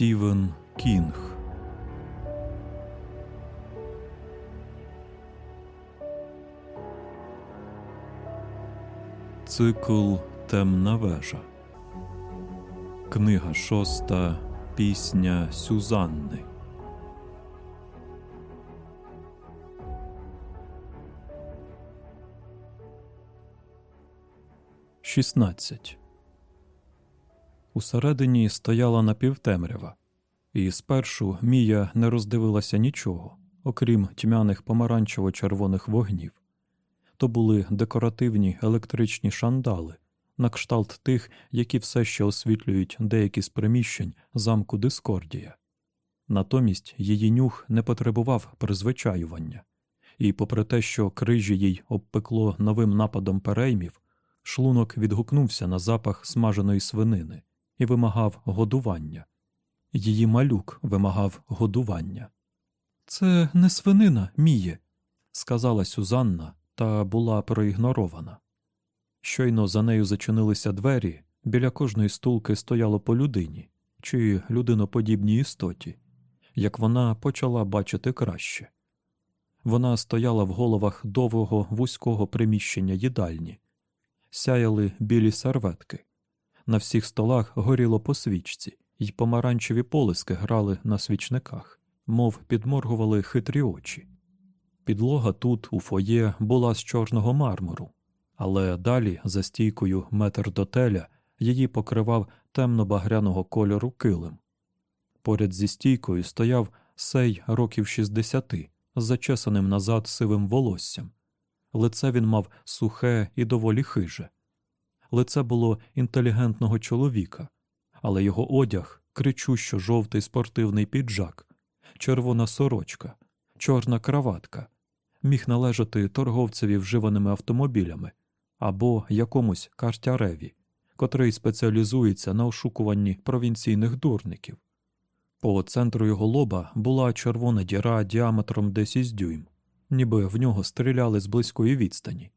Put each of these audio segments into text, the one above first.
Стівен Кінг. Цикл Темна вежа. Книга шоста. Пісня Сюзанни. Шістнадцять. Усередині стояла напівтемрява, і спершу Мія не роздивилася нічого, окрім тьмяних помаранчево-червоних вогнів. То були декоративні електричні шандали, на кшталт тих, які все ще освітлюють деякі з приміщень замку Дискордія. Натомість її нюх не потребував призвичаювання, і, попри те, що крижі їй обпекло новим нападом переймів, шлунок відгукнувся на запах смаженої свинини і вимагав годування. Її малюк вимагав годування. Це не свинина, Міє, сказала Сюзанна, та була проігнорована. Щойно за нею зачинилися двері, біля кожної стулки стояло по людині чи людиноподібній істоті, як вона почала бачити краще. Вона стояла в головах довгого вузького приміщення їдальні, сяяли білі серветки. На всіх столах горіло по свічці, й помаранчеві полиски грали на свічниках, мов підморгували хитрі очі. Підлога тут, у фоє, була з чорного мармуру, але далі, за стійкою метр до теля, її покривав темно-багряного кольору килим. Поряд зі стійкою стояв сей років 60 з зачесаним назад сивим волоссям. Лице він мав сухе і доволі хиже. Лице було інтелігентного чоловіка, але його одяг кричущо жовтий спортивний піджак, червона сорочка, чорна краватка, міг належати торговцеві вживаними автомобілями або якомусь картяреві, котрий спеціалізується на ошукуванні провінційних дурників. По центру його лоба була червона діра діаметром 10 дюйм, ніби в нього стріляли з близької відстані.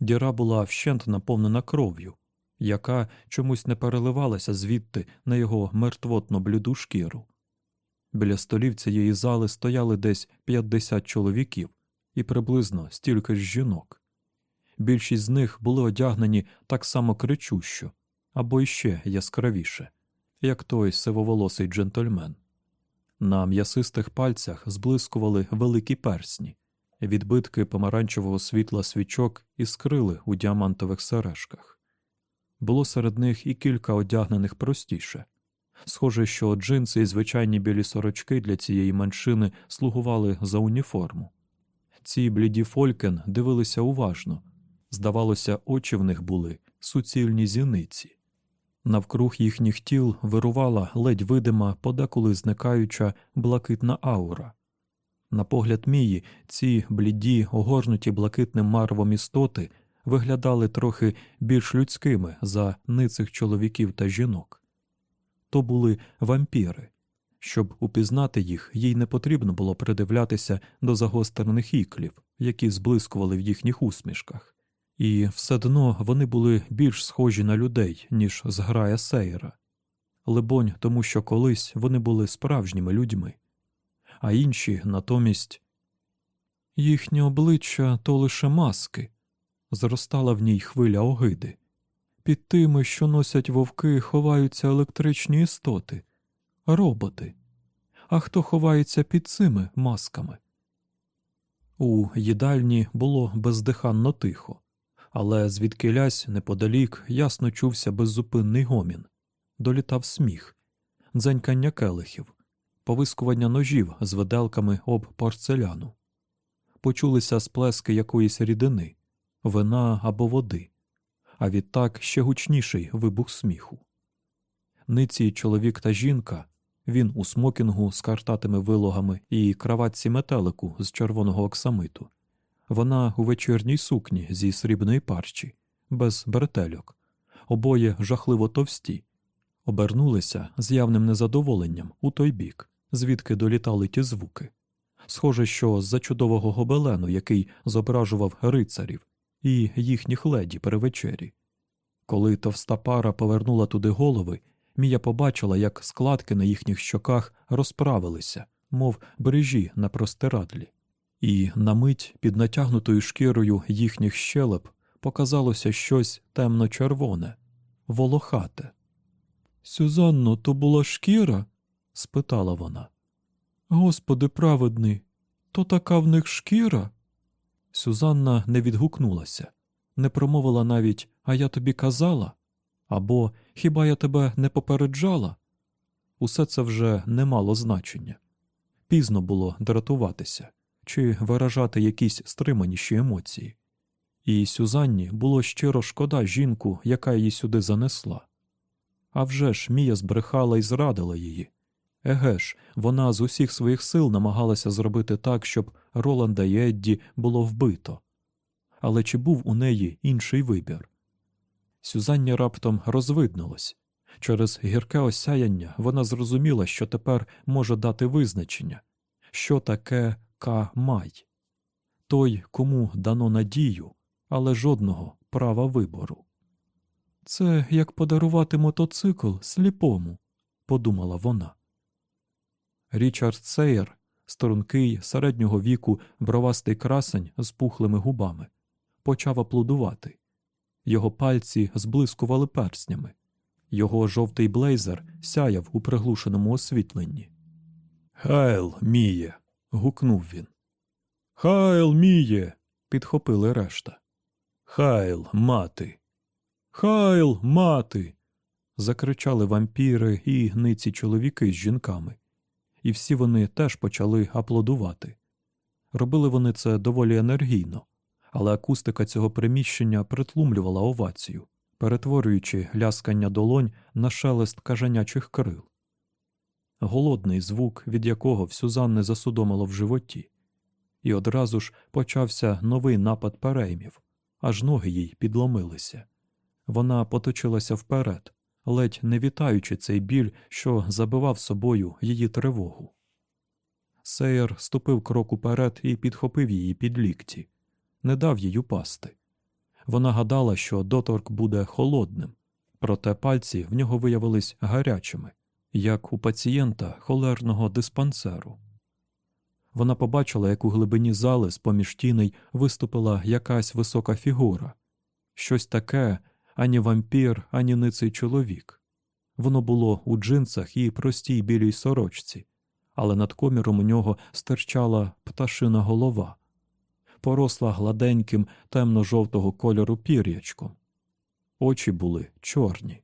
Діра була вщент наповнена кров'ю, яка чомусь не переливалася звідти на його мертвотно бліду шкіру. Біля столів цієї зали стояли десь 50 чоловіків і приблизно стільки ж жінок. Більшість з них були одягнені так само кричущо або іще яскравіше, як той сивоволосий джентльмен. На м'ясистих пальцях зблискували великі персні, відбитки помаранчевого світла свічок іскрили у діамантових сережках. Було серед них і кілька одягнених простіше. Схоже, що джинси і звичайні білі сорочки для цієї меншини слугували за уніформу. Ці бліді фолькен дивилися уважно. Здавалося, очі в них були суцільні зіниці. Навкруг їхніх тіл вирувала ледь видима, подеколи зникаюча блакитна аура. На погляд Мії, ці бліді, огорнуті блакитним марвом істоти виглядали трохи більш людськими за ницих чоловіків та жінок. То були вампіри. Щоб упізнати їх, їй не потрібно було придивлятися до загострених іклів, які зблискували в їхніх усмішках, і все одно вони були більш схожі на людей, ніж зграя сейра. Либонь, тому що колись вони були справжніми людьми, а інші натомість їхнє обличчя то лише маски, зростала в ній хвиля огиди. Під тими, що носять вовки, ховаються електричні істоти, роботи. А хто ховається під цими масками? У їдальні було бездиханно тихо, але звідкилясь неподалік ясно чувся беззупинний гомін, долітав сміх, дзенькання келихів, повискування ножів з виделками об порцеляну. Почулися сплески якоїсь рідини, вина або води, а відтак ще гучніший вибух сміху. Ниці чоловік та жінка, він у смокінгу з картатими вилогами і краватці метелику з червоного оксамиту, вона у вечірній сукні зі срібної парчі, без бретельок, обоє жахливо товсті, обернулися з явним незадоволенням у той бік, звідки долітали ті звуки. Схоже, що з-за чудового гобелену, який зображував рицарів і їхніх леді при вечері. Коли товста пара повернула туди голови, Мія побачила, як складки на їхніх щоках розправилися, мов бережі на простирадлі, і на мить під натягнутою шкірою їхніх щелеп показалося щось темно-червоне, волохате. Сюзанно, то була шкіра? спитала вона. Господи праведний, то така в них шкіра? Сюзанна не відгукнулася, не промовила навіть А я тобі казала або Хіба я тебе не попереджала? Усе це вже не мало значення. Пізно було дратуватися чи виражати якісь стриманіші емоції. І Сюзанні було щиро шкода жінку, яка її сюди занесла. А вже ж Мія збрехала і зрадила її. Еге ж, вона з усіх своїх сил намагалася зробити так, щоб Роланда і Едді було вбито. Але чи був у неї інший вибір? Сюзанні раптом розвиднулось. Через гірке осяяння вона зрозуміла, що тепер може дати визначення, що таке Ка-май. той, кому дано надію, але жодного права вибору. Це як подарувати мотоцикл сліпому, подумала вона. Річард Сейер, стрункий середнього віку бровастий красень з пухлими губами, почав аплодувати. Його пальці зблискували перснями, його жовтий блейзер сяяв у приглушеному освітленні. Хайл, міє. гукнув він. Хайл, міє. підхопили решта. Хайл, мати. Хайл, мати. закричали вампіри і гниці чоловіки з жінками, і всі вони теж почали аплодувати. Робили вони це доволі енергійно, але акустика цього приміщення притлумлювала овацію, перетворюючи ляскання долонь на шелест кажанячих крил. Голодний звук, від якого всю Занни засудомило в животі, і одразу ж почався новий напад переймів, аж ноги їй підломилися. Вона поточилася вперед, ледь не вітаючи цей біль, що забивав собою її тривогу. Сейер ступив крок уперед і підхопив її під лікті не дав їй упасти. Вона гадала, що доторк буде холодним, проте пальці в нього виявились гарячими, як у пацієнта холерного диспансеру. Вона побачила, як у глибині зали з поміж тіней виступила якась висока фігура, щось таке ані вампір, ані ниций чоловік. Воно було у джинсах і простій білій сорочці, але над коміром у нього стирчала пташина голова поросла гладеньким темно-жовтого кольору пір'ячком. Очі були чорні.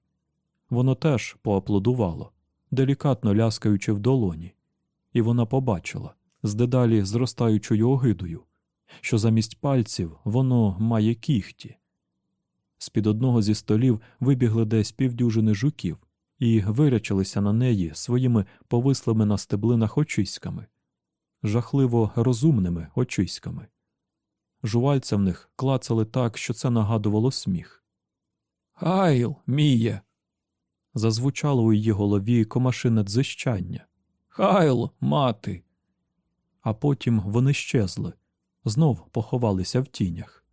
Воно теж поаплодувало, делікатно ляскаючи в долоні, і вона побачила з дедалі зростаючою огидою, що замість пальців воно має кіхті. З під одного зі столів вибігли десь півдюжини жуків і вирячилися на неї своїми повислими на стеблинах очиськами, жахливо розумними очиськами. Жувальця в них клацали так, що це нагадувало сміх. Хайл, міє. Зазвучало у її голові комашине дзищання. Хайл, мати. А потім вони щезли, знов поховалися в тінях.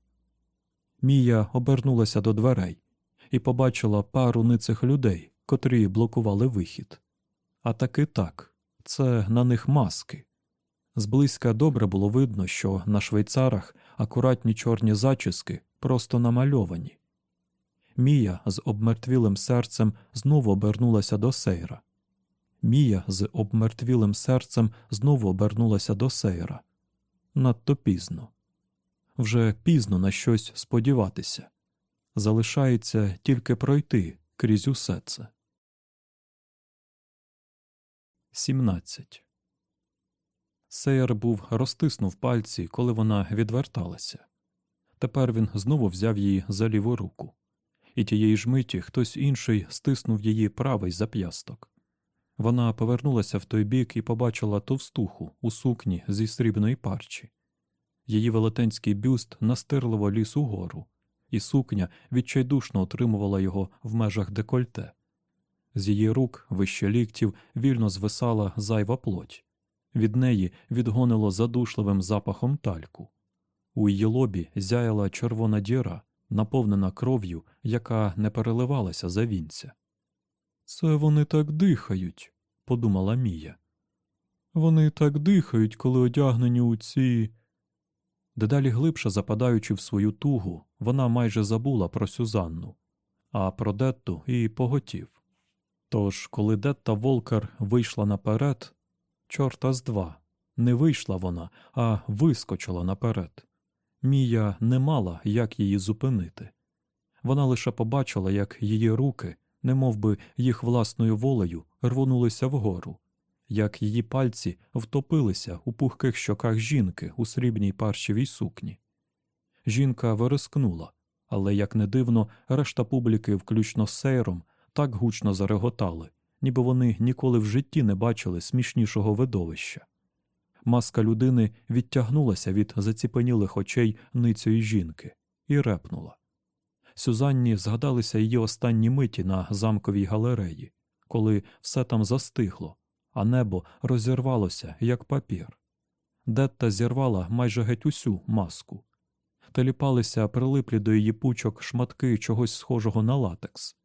Мія обернулася до дверей і побачила пару ницих людей, котрі блокували вихід. А таки так, це на них маски. Зблизька добре було видно, що на швейцарах акуратні чорні зачіски просто намальовані. Мія з обмертвілим серцем знову обернулася до сейра. Мія з обмертвілим серцем знову обернулася до сейра. Надто пізно. Вже пізно на щось сподіватися. Залишається тільки пройти крізь усе це. 17. Сейер був розтиснув пальці, коли вона відверталася. Тепер він знову взяв її за ліву руку, і тієї ж миті хтось інший стиснув її правий зап'ясток. Вона повернулася в той бік і побачила товстуху у сукні зі срібної парчі. Її велетенський бюст настирливо ліс угору, і сукня відчайдушно отримувала його в межах декольте. З її рук, вище ліктів, вільно звисала зайва плоть. Від неї відгонило задушливим запахом тальку. У її лобі зяяла червона діра, наповнена кров'ю, яка не переливалася за вінця. Це вони так дихають, подумала Мія. Вони так дихають, коли одягнені у ці. Дедалі глибше западаючи в свою тугу, вона майже забула про Сюзанну, а про Детту і поготів. Тож, коли Детта Волкер вийшла наперед, чорта з два, не вийшла вона, а вискочила наперед. Мія не мала, як її зупинити. Вона лише побачила, як її руки, немов би їх власною волею, рвонулися вгору, як її пальці втопилися у пухких щоках жінки у срібній паршевій сукні. Жінка вирискнула, але, як не дивно, решта публіки, включно з сейром, так гучно зареготали, ніби вони ніколи в житті не бачили смішнішого видовища. Маска людини відтягнулася від заціпенілих очей ницьої жінки і репнула. Сюзанні згадалися її останні миті на замковій галереї, коли все там застигло, а небо розірвалося, як папір. Детта зірвала майже геть усю маску. Теліпалися прилиплі до її пучок шматки чогось схожого на латекс.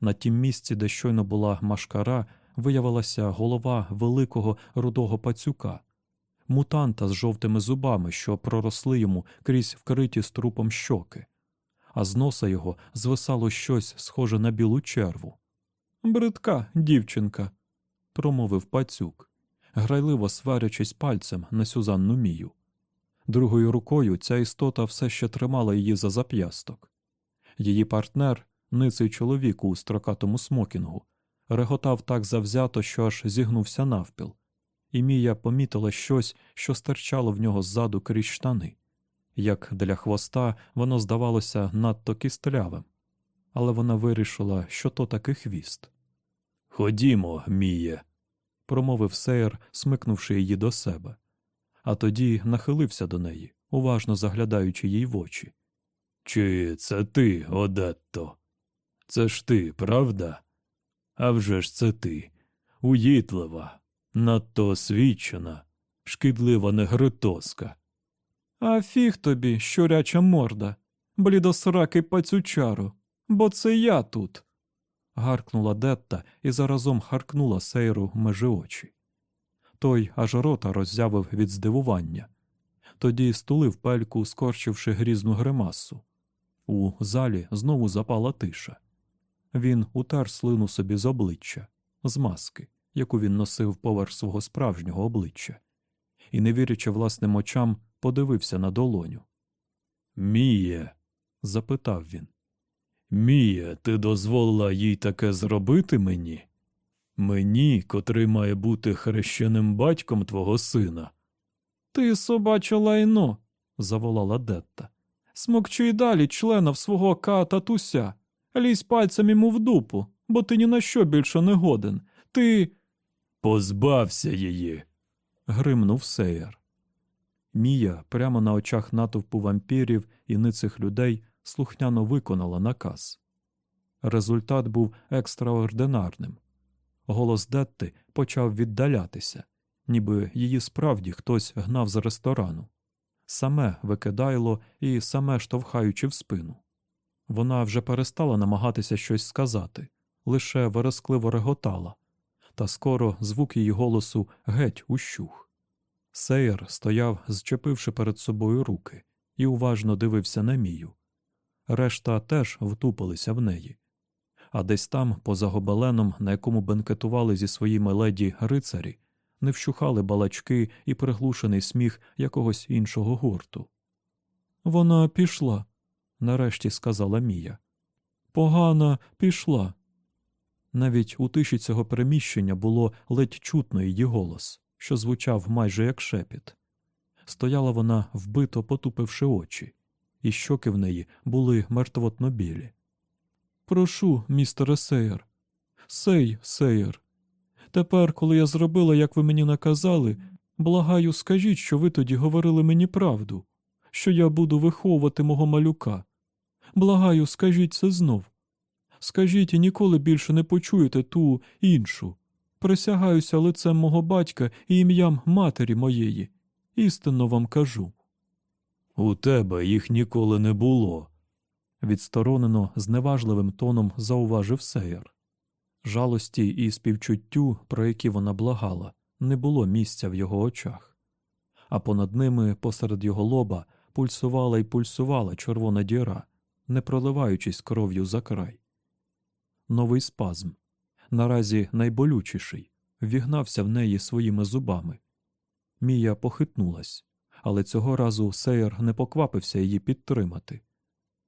На тім місці, де щойно була машкара, виявилася голова великого рудого пацюка, мутанта з жовтими зубами, що проросли йому крізь вкриті струпом щоки, а з носа його звисало щось схоже на білу черву. Бридка, дівчинка, промовив пацюк, грайливо сварячись пальцем на Сюзанну Мію. Другою рукою ця істота все ще тримала її за зап'ясток. Її партнер, ниций чоловік у строкатому смокінгу, реготав так завзято, що аж зігнувся навпіл, і Мія помітила щось, що стирчало в нього ззаду крізь штани. Як для хвоста воно здавалося надто кістлявим, але вона вирішила, що то таки хвіст. Ходімо, Міє, промовив Сейр, смикнувши її до себе, а тоді нахилився до неї, уважно заглядаючи їй в очі. Чи це ти, Одетто? Це ж ти, правда? А вже ж це ти, уїтлива, надто освічена, шкідлива негритоска. А фіг тобі, щуряча морда, блідосракий пацючару, бо це я тут. Гаркнула Детта і заразом харкнула сейру межи очі. Той аж рота роззявив від здивування. Тоді стулив пельку, скорчивши грізну гримасу. У залі знову запала тиша. Він утер слину собі з обличчя, з маски, яку він носив поверх свого справжнього обличчя, і, не вірячи власним очам, подивився на долоню. Міє, запитав він. Міє, ти дозволила їй таке зробити мені? Мені, котрий має бути хрещеним батьком твого сина. Ти собаче лайно, заволала Детта. Смокчи й далі члена в свого ка татуся. Лізь пальцем йому в дупу, бо ти ні на що більше не годен. Ти. Позбався її. гримнув Сейер. Мія прямо на очах натовпу вампірів і ницих людей слухняно виконала наказ. Результат був екстраординарним. Голос Детти почав віддалятися, ніби її справді хтось гнав з ресторану, саме викидайло і саме штовхаючи в спину. Вона вже перестала намагатися щось сказати, лише верескливо реготала, та скоро звук її голосу геть ущух. Сейер стояв, зчепивши перед собою руки, і уважно дивився на мію. Решта теж втупилися в неї. А десь там, поза гобеленом, на якому бенкетували зі своїми леді рицарі, не вщухали балачки і приглушений сміх якогось іншого гурту. Вона пішла, нарешті сказала Мія. Погана пішла. Навіть у тиші цього переміщення було ледь чутно її голос, що звучав майже як шепіт. Стояла вона, вбито потупивши очі, і щоки в неї були мертвотно білі. Прошу, містере Сейер, сей, Сейер. Тепер, коли я зробила, як ви мені наказали, благаю, скажіть, що ви тоді говорили мені правду, що я буду виховувати мого малюка. Благаю, скажіть це знов. Скажіть і ніколи більше не почуєте ту іншу. Присягаюся лицем мого батька і ім'ям матері моєї. Істинно вам кажу. У тебе їх ніколи не було, відсторонено зневажливим тоном зауважив Сейер. Жалості і співчуттю, про які вона благала, не було місця в його очах, а понад ними, посеред його лоба, пульсувала і пульсувала червона діра, не проливаючись кров'ю за край. Новий спазм, наразі найболючіший, ввігнався в неї своїми зубами. Мія похитнулась, але цього разу Сейер не поквапився її підтримати.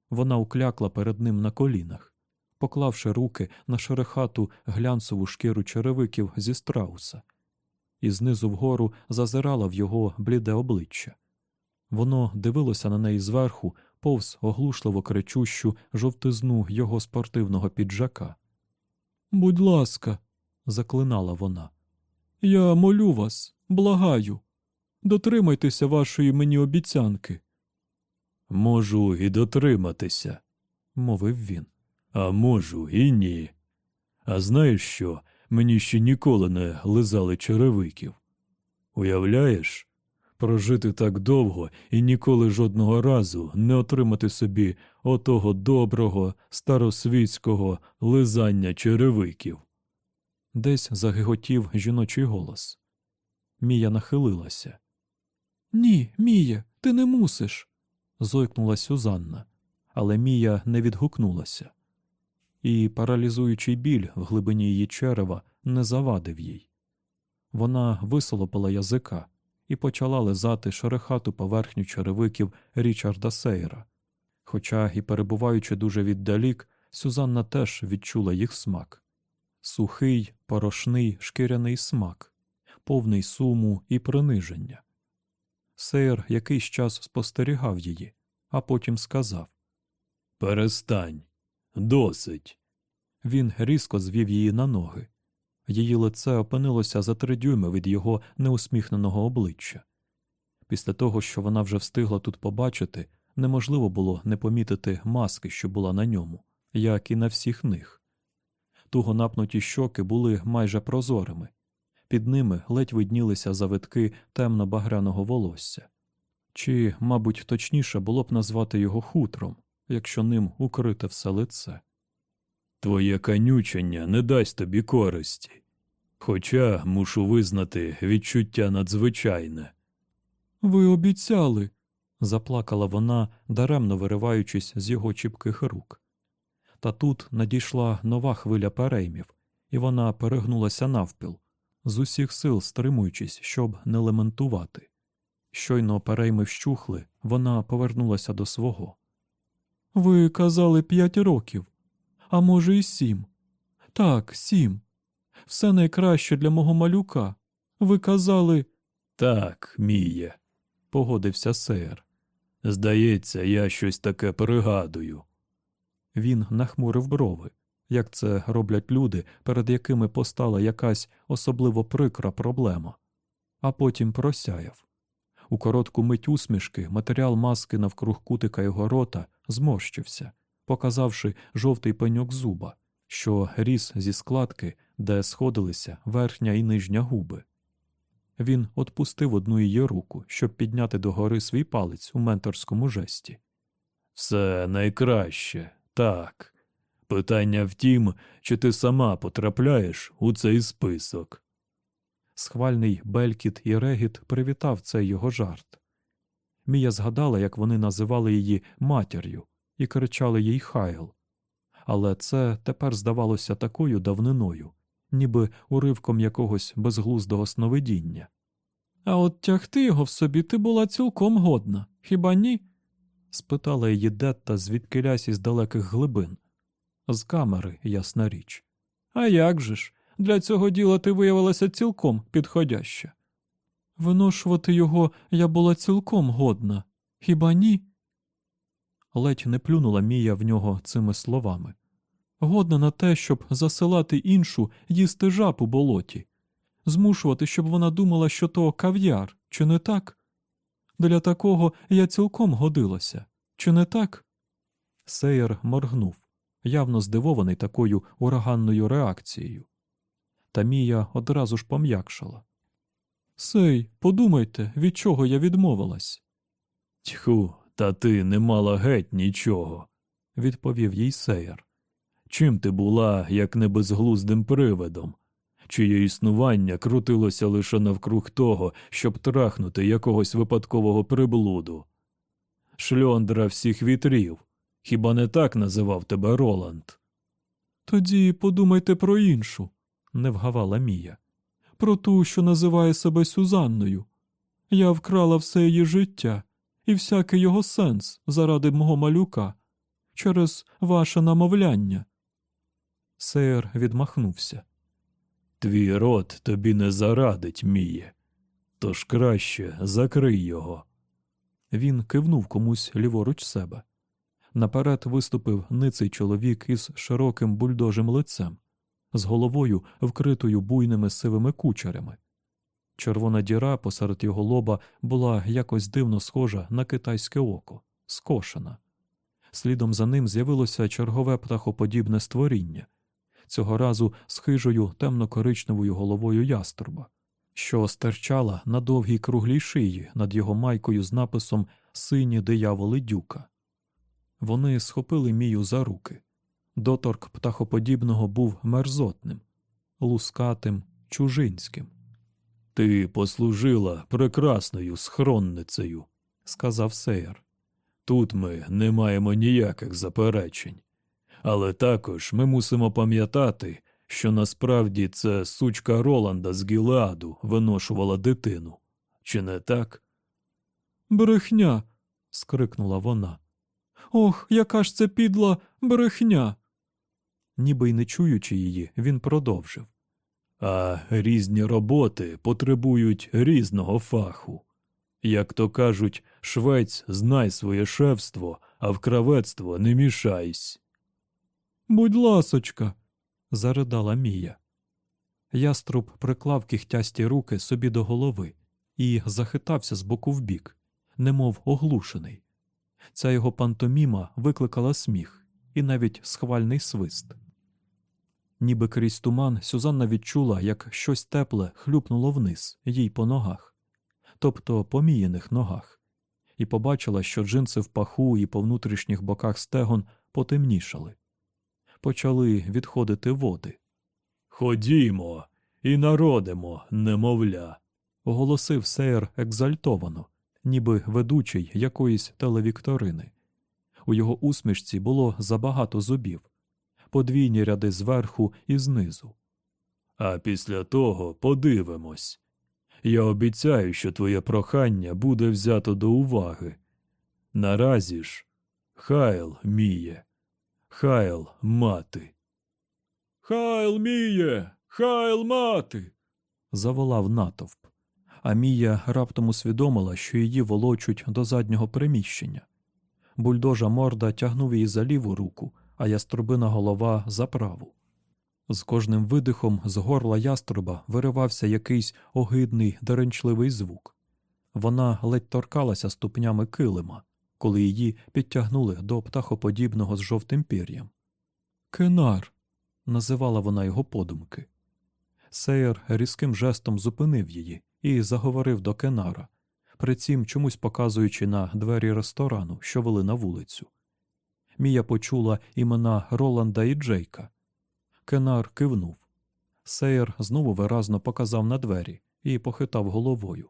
Вона уклякла перед ним на колінах, поклавши руки на шерехату глянцеву шкіру черевиків зі страуса, і знизу вгору зазирала в його бліде обличчя. Воно дивилося на неї зверху, повз оглушливо кричущу жовтизну його спортивного піджака. Будь ласка, заклинала вона, я молю вас, благаю, дотримайтеся вашої мені обіцянки. Можу і дотриматися, мовив він. А можу і ні. А знаєш що? Мені ще ніколи не лизали черевиків. Уявляєш? Прожити так довго і ніколи жодного разу не отримати собі отого доброго старосвітського лизання черевиків. Десь загиготів жіночий голос. Мія нахилилася. Ні, Мія, ти не мусиш. зойкнула Сюзанна, але Мія не відгукнулася. І паралізуючий біль в глибині її черева не завадив їй. Вона висолопила язика і почала лизати шерехату поверхню черевиків Річарда Сейра. Хоча і перебуваючи дуже віддалік, Сюзанна теж відчула їх смак сухий, порошний, шкіряний смак, повний суму і приниження. Сейр якийсь час спостерігав її, а потім сказав Перестань, досить. Він різко звів її на ноги. Її лице опинилося за три дюйми від його неусміхненого обличчя. Після того, що вона вже встигла тут побачити, неможливо було не помітити маски, що була на ньому, як і на всіх них. Туго напнуті щоки були майже прозорими, під ними ледь виднілися завитки темно-багряного волосся. Чи, мабуть, точніше було б назвати його хутром, якщо ним укрите все лице. Твоє канючення не дасть тобі користі, хоча мушу визнати відчуття надзвичайне. Ви обіцяли, заплакала вона, даремно вириваючись з його чіпких рук. Та тут надійшла нова хвиля переймів, і вона перегнулася навпіл, з усіх сил стримуючись, щоб не лементувати. Щойно перейми вщухли, вона повернулася до свого. Ви казали п'ять років, а може, і сім. Так, сім. Все найкраще для мого малюка. Ви казали. Так, Міє, погодився сер. Здається, я щось таке пригадую. Він нахмурив брови, як це роблять люди, перед якими постала якась особливо прикра проблема, а потім просяяв. У коротку мить усмішки матеріал маски навкруг кутика його рота зморщився, показавши жовтий пеньок зуба, що ріс зі складки, де сходилися верхня і нижня губи. Він отпустив одну її руку, щоб підняти догори свій палець у менторському жесті. Все найкраще, так. Питання в тім, чи ти сама потрапляєш у цей список. Схвальний белькіт і регіт привітав цей його жарт. Мія згадала, як вони називали її матір'ю і кричали їй Хайл. Але це тепер здавалося такою давниною, ніби уривком якогось безглуздого сновидіння. А от тягти його в собі ти була цілком годна, хіба ні? спитала її Детта звідкилясь із далеких глибин. З камери, ясна річ. А як же ж? Для цього діла ти виявилася цілком підходяща. Виношувати його я була цілком годна, хіба ні? Ледь не плюнула Мія в нього цими словами. Годна на те, щоб засилати іншу їсти жаб у болоті, змушувати, щоб вона думала, що то кав'яр, чи не так? Для такого я цілком годилася, чи не так? Сейер моргнув, явно здивований такою ураганною реакцією. Та Мія одразу ж пом'якшала. Сей, подумайте, від чого я відмовилась. Тьху, та ти не мала геть нічого, відповів їй Сейер. Чим ти була, як не безглуздим привидом? Чиє існування крутилося лише навкруг того, щоб трахнути якогось випадкового приблуду? Шльондра всіх вітрів. Хіба не так називав тебе Роланд? Тоді подумайте про іншу, не вгавала Мія. Про ту, що називає себе Сюзанною. Я вкрала все її життя і всякий його сенс заради мого малюка через ваше намовляння. Сейер відмахнувся. Твій рот тобі не зарадить, Міє. Тож краще закрий його. Він кивнув комусь ліворуч себе. Наперед виступив ниций чоловік із широким бульдожим лицем, з головою, вкритою буйними сивими кучерями. Червона діра посеред його лоба була якось дивно схожа на китайське око, скошена. Слідом за ним з'явилося чергове птахоподібне створіння, цього разу з хижою темно-коричневою головою ястрба, що стирчала на довгій круглій шиї над його майкою з написом Сині дияволи дюка. Вони схопили Мію за руки. Доторк птахоподібного був мерзотним, лускатим, чужинським. Ти послужила прекрасною схронницею, сказав Сейер. Тут ми не маємо ніяких заперечень. Але також ми мусимо пам'ятати, що насправді це сучка Роланда з Гілеаду виношувала дитину. Чи не так? Брехня. скрикнула вона. Ох, яка ж це підла брехня. Ніби й не чуючи її, він продовжив. А різні роботи потребують різного фаху. Як то кажуть, швець знай своє шефство, а в кравецтво не мішайсь. Будь ласочка, заридала Мія. Яструб приклав кіхтясті руки собі до голови і захитався з боку в бік, немов оглушений. Ця його пантоміма викликала сміх і навіть схвальний свист. Ніби крізь туман Сюзанна відчула, як щось тепле хлюпнуло вниз їй по ногах, тобто по міїних ногах, і побачила, що джинси в паху і по внутрішніх боках стегон потемнішали. Почали відходити води. Ходімо і народимо, немовля, оголосив Сейер екзальтовано, ніби ведучий якоїсь телевікторини. У його усмішці було забагато зубів, подвійні ряди зверху і знизу. А після того подивимось. Я обіцяю, що твоє прохання буде взято до уваги. Наразі ж, Хайл міє, Хайл мати. Хайл міє, хайл мати. заволав натовп. А Мія раптом усвідомила, що її волочуть до заднього приміщення. Бульдожа морда тягнув її за ліву руку, а яструбина голова за праву. З кожним видихом з горла яструба виривався якийсь огидний деренчливий звук. Вона ледь торкалася ступнями килима, коли її підтягнули до птахоподібного з жовтим пір'ям. Кенар, називала вона його подумки. Сейер різким жестом зупинив її і заговорив до Кенара, прицім чомусь показуючи на двері ресторану, що вели на вулицю. Мія почула імена Роланда і Джейка. Кенар кивнув. Сейер знову виразно показав на двері і похитав головою.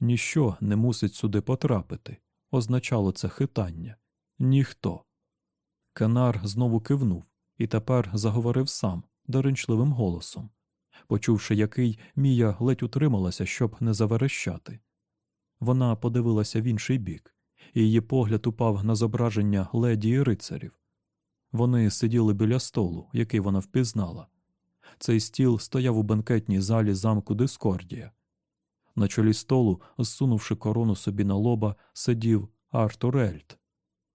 Ніщо не мусить сюди потрапити, означало це хитання. Ніхто. Кенар знову кивнув і тепер заговорив сам, доренчливим голосом, почувши який, Мія ледь утрималася, щоб не заверещати. Вона подивилася в інший бік, і її погляд упав на зображення леді і рицарів. Вони сиділи біля столу, який вона впізнала. Цей стіл стояв у бенкетній залі замку Дискордія. На чолі столу, зсунувши корону собі на лоба, сидів Артур Ельт,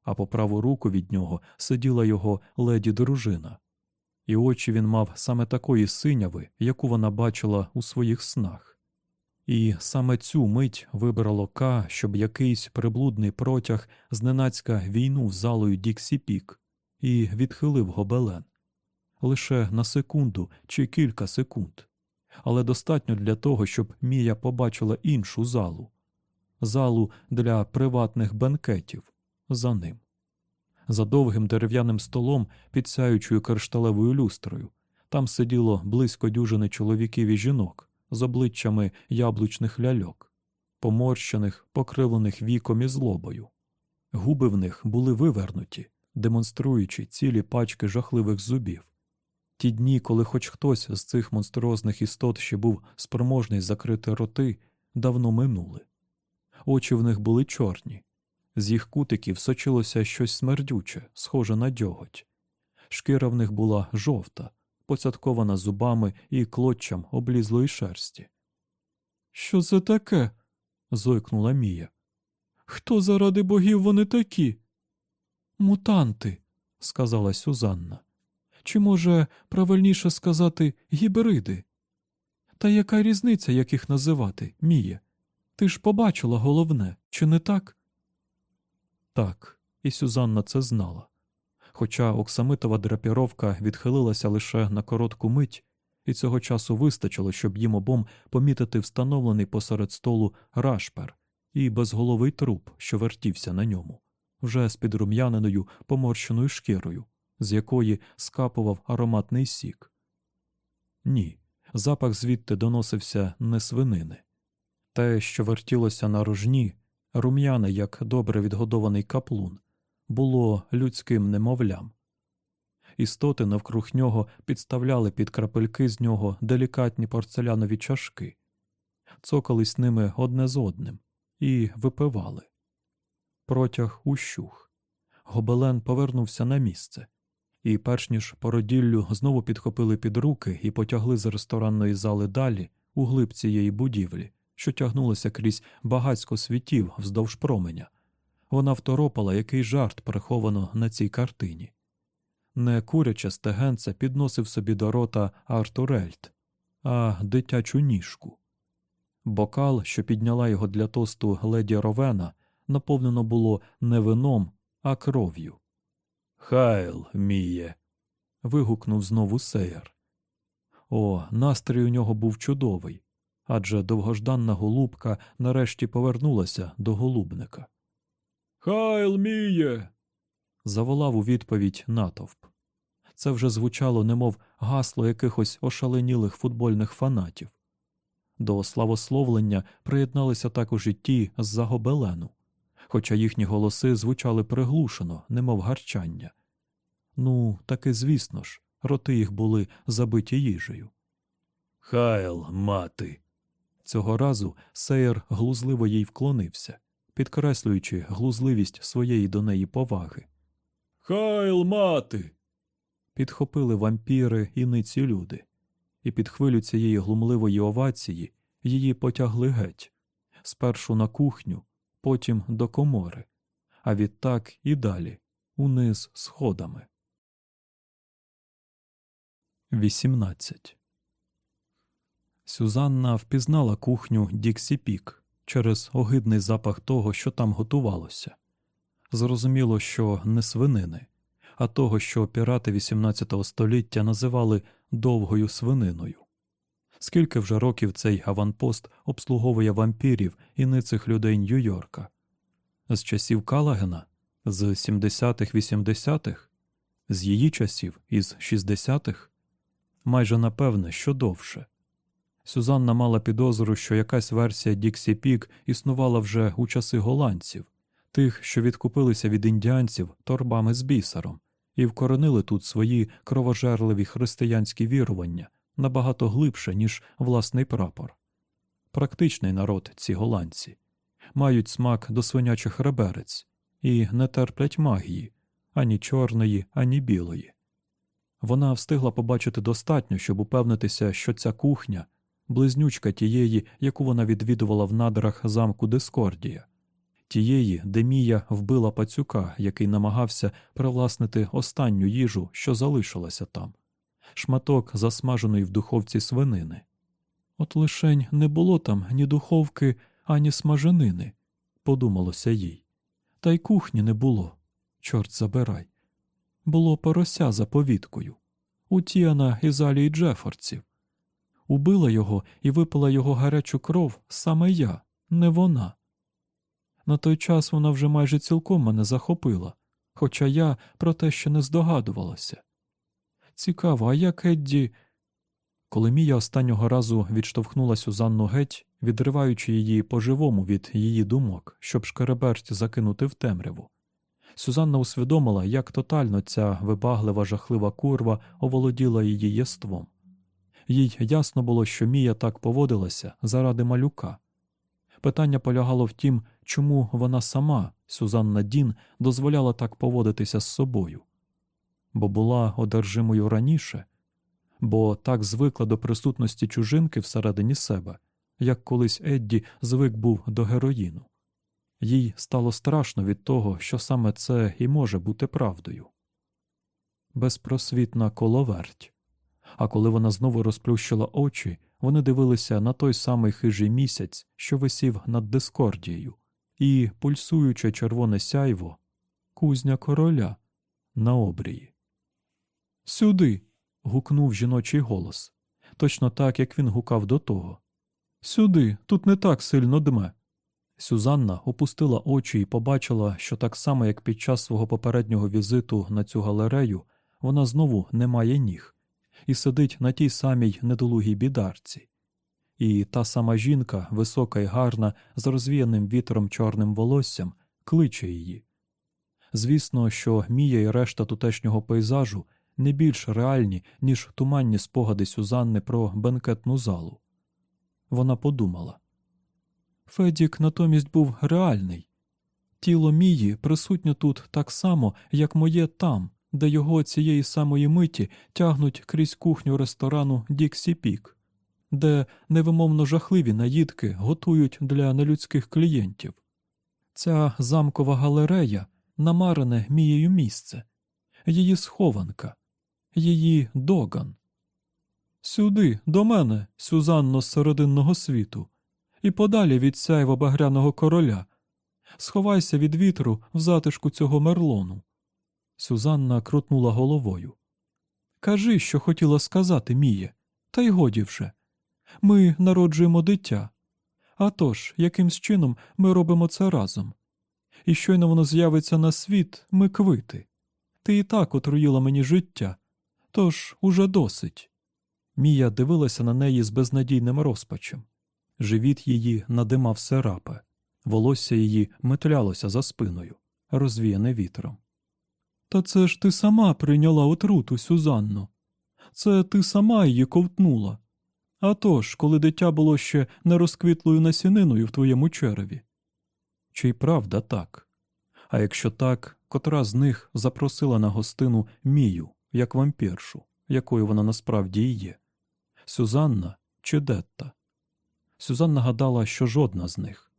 а по праву руку від нього сиділа його леді дружина, і очі він мав саме такої синяви, яку вона бачила у своїх снах. І саме цю мить вибрало Ка, щоб якийсь приблудний протяг зненацька війнув залою Діксі Піг і відхилив гобелен лише на секунду чи кілька секунд, але достатньо для того, щоб Мія побачила іншу залу залу для приватних бенкетів за ним. За довгим дерев'яним столом під сяючою кришталевою люстрою там сиділо близько дюжини чоловіків і жінок з обличчями яблучних ляльок, поморщених, покривлених віком і злобою. Губи в них були вивернуті, демонструючи цілі пачки жахливих зубів. Ті дні, коли хоч хтось з цих монструозних істот ще був спроможний закрити роти, давно минули. Очі в них були чорні, з їх кутиків сочилося щось смердюче, схоже на дьоготь. Шкіра в них була жовта, поцяткована зубами і клоччям облізлої шерсті. Що це таке? зойкнула Мія. Хто заради богів вони такі? Мутанти, сказала Сюзанна. Чи, може, правильніше сказати, гібриди? Та яка різниця, як їх називати, Мія? Ти ж побачила головне, чи не так? Так, і Сюзанна це знала. Хоча оксамитова драпіровка відхилилася лише на коротку мить, і цього часу вистачило, щоб їм обом помітити встановлений посеред столу рашпер і безголовий труп, що вертівся на ньому, вже з підрум'яненою поморщеною шкірою, з якої скапував ароматний сік. Ні, запах звідти доносився не свинини. Те, що вертілося на рожні, рум'яне, як добре відгодований каплун, було людським немовлям. Істоти навкруг нього підставляли під крапельки з нього делікатні порцелянові чашки, цокались ними одне з одним і випивали. Протяг ущух. Гобелен повернувся на місце, і, перш ніж породіллю знову підхопили під руки і потягли з ресторанної зали далі у глиб цієї будівлі, що тягнулася крізь багацько світів вздовж променя. Вона второпала, який жарт приховано на цій картині. Не куряче стегенце підносив собі до рота Артурельт, а дитячу ніжку. Бокал, що підняла його для тосту леді Ровена, наповнено було не вином, а кров'ю. Хайл, міє. вигукнув знову Сейер. О, настрій у нього був чудовий, адже довгожданна голубка нарешті повернулася до голубника. Хайл міє. заволав у відповідь натовп. Це вже звучало, немов гасло якихось ошаленілих футбольних фанатів. До славословлення приєдналися також і ті з за гобелену, хоча їхні голоси звучали приглушено, немов гарчання. Ну, таки звісно ж, роти їх були забиті їжею. Хайл, мати. Цього разу Сейер глузливо їй вклонився, підкреслюючи глузливість своєї до неї поваги. Хайл, мати. Підхопили вампіри і ниці люди, і під хвилю цієї глумливої овації її потягли геть спершу на кухню, потім до комори, а відтак і далі, униз сходами. 18. Сюзанна впізнала кухню Діксі Пік через огидний запах того, що там готувалося. Зрозуміло, що не свинини, а того, що пірати XVIII століття називали довгою свининою. Скільки вже років цей аванпост обслуговує вампірів і ницих людей Нью-Йорка? З часів Калагена, з 70-х-80-х, з її часів із 60-х? Майже напевне, що довше. Сюзанна мала підозру, що якась версія Діксі Пік існувала вже у часи голландців, тих, що відкупилися від індіанців торбами з бісером, і вкоренили тут свої кровожерливі християнські вірування набагато глибше, ніж власний прапор. Практичний народ ці голландці мають смак до свинячих реберець і не терплять магії ані чорної, ані білої. Вона встигла побачити достатньо, щоб упевнитися, що ця кухня близнючка тієї, яку вона відвідувала в надрах замку Дискордія, тієї, де Мія вбила пацюка, який намагався привласнити останню їжу, що залишилася там, шматок засмаженої в духовці свинини. От лишень не було там ні духовки, ані смаженини, подумалося їй. Та й кухні не було. Чорт забирай. Було порося за повідкою. У Тіана із Алії Джефордсів. Убила його і випила його гарячу кров саме я, не вона. На той час вона вже майже цілком мене захопила, хоча я про те ще не здогадувалася. Цікаво, а як Едді. Коли Мія останнього разу відштовхнула Сюзанну геть, відриваючи її по-живому від її думок, щоб шкереберть закинути в темряву. Сюзанна усвідомила, як тотально ця вибаглива жахлива курва оволоділа її єством. Їй ясно було, що Мія так поводилася заради малюка. Питання полягало в тім, чому вона сама, Сюзанна Дін, дозволяла так поводитися з собою, бо була одержимою раніше, бо так звикла до присутності чужинки всередині себе, як колись Едді звик був до героїну. Їй стало страшно від того, що саме це і може бути правдою. Безпросвітна коловерть. А коли вона знову розплющила очі, вони дивилися на той самий хижий місяць, що висів над Дискордією, і пульсуюче червоне сяйво, кузня короля на обрії. Сюди. гукнув жіночий голос, точно так, як він гукав до того. Сюди, тут не так сильно дме. Сюзанна опустила очі і побачила, що так само, як під час свого попереднього візиту на цю галерею, вона знову не має ніг і сидить на тій самій недолугій бідарці. І та сама жінка, висока і гарна, з розвіяним вітром чорним волоссям, кличе її. Звісно, що Мія і решта тутешнього пейзажу не більш реальні, ніж туманні спогади Сюзанни про бенкетну залу. Вона подумала. Федік натомість був реальний. Тіло Мії присутнє тут так само, як моє там, де його цієї самої миті тягнуть крізь кухню ресторану Діксі Пік, де невимовно жахливі наїдки готують для нелюдських клієнтів. Ця замкова галерея намарене мією місце, її схованка, її доган. Сюди, до мене, Сюзанно з серединного світу, і подалі від сяйва багряного короля. Сховайся від вітру в затишку цього мерлону. Сюзанна крутнула головою. Кажи, що хотіла сказати, Міє, та й годі вже. Ми народжуємо дитя. А тож, якимсь чином ми робимо це разом. І щойно воно з'явиться на світ, ми квити. Ти і так отруїла мені життя, тож уже досить. Мія дивилася на неї з безнадійним розпачем. Живіт її надимав серапе, волосся її метлялося за спиною, розвіяне вітром. Та це ж ти сама прийняла отруту, Сюзанно. Це ти сама її ковтнула. А тож, коли дитя було ще не розквітлою насіниною в твоєму череві. Чи й правда так? А якщо так, котра з них запросила на гостину Мію, як вампіршу, якою вона насправді і є? Сюзанна чи Детта? Сюзанна гадала, що жодна з них.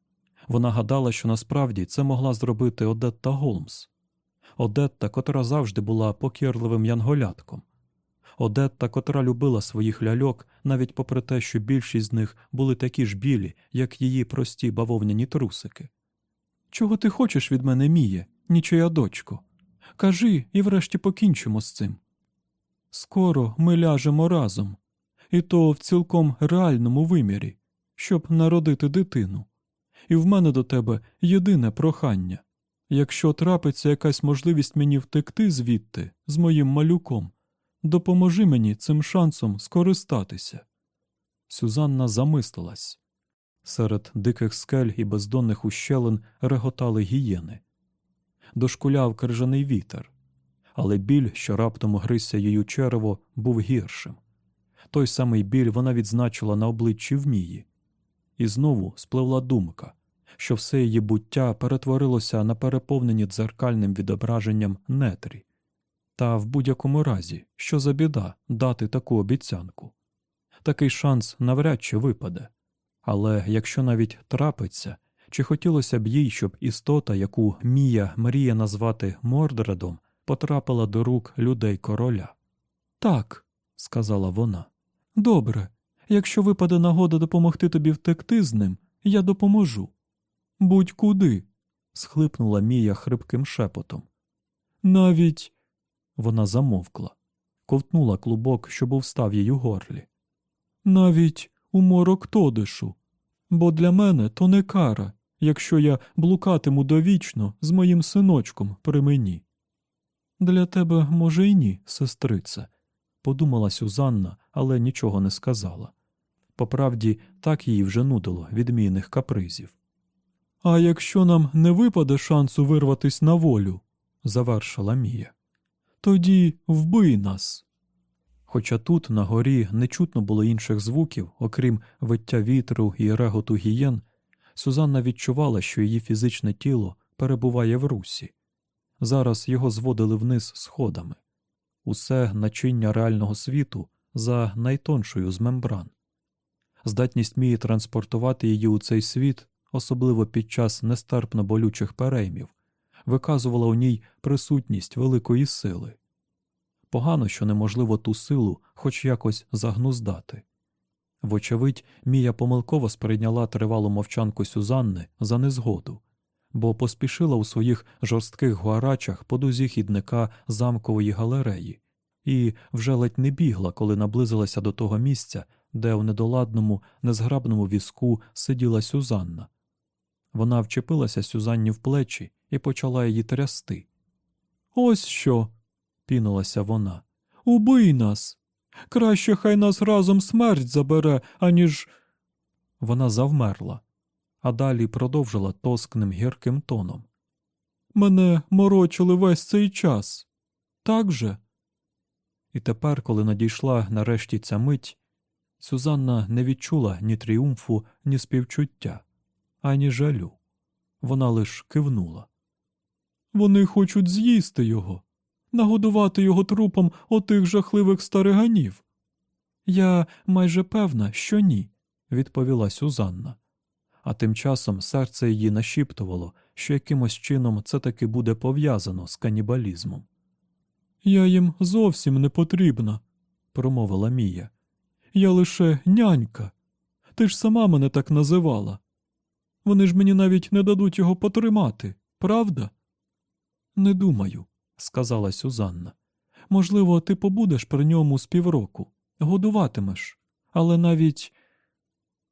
Вона гадала, що насправді це могла зробити Одетта Голмс. Одетта, котра завжди була покірливим янголятком. Одетта, котра любила своїх ляльок, навіть попри те, що більшість з них були такі ж білі, як її прості бавовняні трусики. Чого ти хочеш від мене, Міє, нічия дочко? Кажи і врешті покінчимо з цим. Скоро ми ляжемо разом, і то в цілком реальному вимірі, щоб народити дитину. І в мене до тебе єдине прохання якщо трапиться якась можливість мені втекти звідти з моїм малюком, допоможи мені цим шансом скористатися. Сюзанна замислилась. Серед диких скель і бездонних ущелин реготали гієни. Дошкуляв крижаний вітер, але біль, що раптом гризся її черево, був гіршим. Той самий біль вона відзначила на обличчі Вмії. І знову спливла думка, що все її буття перетворилося на переповнені дзеркальним відображенням нетрі. Та в будь-якому разі, що за біда дати таку обіцянку. Такий шанс навряд чи випаде. Але якщо навіть трапиться, чи хотілося б їй, щоб істота, яку Мія мріє назвати Мордредом, потрапила до рук людей короля? Так, сказала вона. Добре, якщо випаде нагода допомогти тобі втекти з ним, я допоможу. Будь-куди, схлипнула Мія хрипким шепотом. Навіть. Вона замовкла, ковтнула клубок, що був став їй у горлі. Навіть у морок Тодишу, бо для мене то не кара, якщо я блукатиму довічно з моїм синочком при мені. Для тебе, може, й ні, сестрице, подумала Сюзанна, але нічого не сказала. Поправді, так її вже нудило відмінних капризів. А якщо нам не випаде шансу вирватись на волю, завершила Мія, тоді вбий нас. Хоча тут, на горі, не чутно було інших звуків, окрім виття вітру і реготу гієн, Сюзанна відчувала, що її фізичне тіло перебуває в русі. Зараз його зводили вниз сходами. Усе начиння реального світу за найтоншою з мембран. Здатність Мії транспортувати її у цей світ, особливо під час нестерпно болючих переймів, виказувала у ній присутність великої сили. Погано, що неможливо ту силу хоч якось загнуздати. Вочевидь, Мія помилково сприйняла тривалу мовчанку Сюзанни за незгоду, бо поспішила у своїх жорстких гуарачах по дузі хідника замкової галереї і вже ледь не бігла, коли наблизилася до того місця, де у недоладному, незграбному візку сиділа Сюзанна. Вона вчепилася Сюзанні в плечі і почала її трясти. Ось що. пінулася вона. Убий нас. Краще хай нас разом смерть забере, аніж. Вона завмерла, а далі продовжила тоскним гірким тоном. Мене морочили весь цей час. Так же? І тепер, коли надійшла нарешті ця мить, Сюзанна не відчула ні тріумфу, ні співчуття, ані жалю. Вона лиш кивнула. Вони хочуть з'їсти його, нагодувати його трупом отих жахливих стариганів. Я майже певна, що ні, відповіла Сюзанна. А тим часом серце її нашіптувало, що якимось чином це таки буде пов'язано з канібалізмом. Я їм зовсім не потрібна, промовила Мія. Я лише нянька. Ти ж сама мене так називала. Вони ж мені навіть не дадуть його потримати, правда? Не думаю, сказала Сюзанна. Можливо, ти побудеш при ньому з півроку, годуватимеш, але навіть.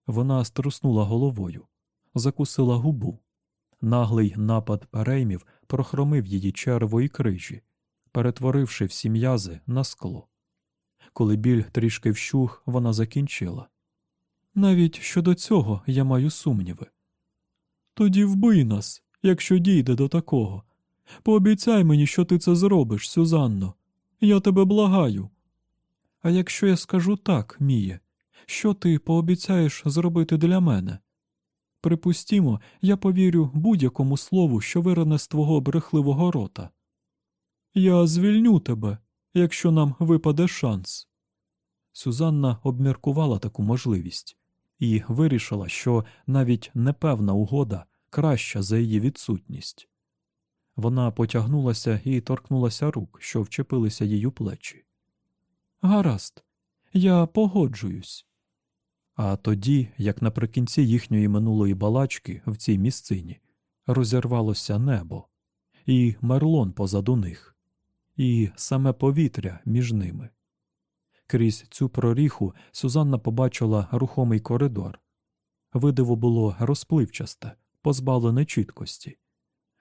Вона струснула головою, закусила губу. Наглий напад переймів прохромив її черво і крижі, перетворивши всі м'язи на скло. Коли біль трішки вщух, вона закінчила. Навіть щодо цього я маю сумніви. Тоді вбий нас, якщо дійде до такого. Пообіцяй мені, що ти це зробиш, Сюзанно. Я тебе благаю. А якщо я скажу так, Міє, що ти пообіцяєш зробити для мене? Припустімо, я повірю будь-якому слову, що вирине з твого брехливого рота. Я звільню тебе, якщо нам випаде шанс. Сюзанна обміркувала таку можливість і вирішила, що навіть непевна угода краща за її відсутність. Вона потягнулася і торкнулася рук, що вчепилися їй у плечі. Гаразд, я погоджуюсь. А тоді, як наприкінці їхньої минулої балачки в цій місцині, розірвалося небо, і мерлон позаду них, і саме повітря між ними. Крізь цю проріху Сюзанна побачила рухомий коридор. Видиво було розпливчасте, позбавлене чіткості.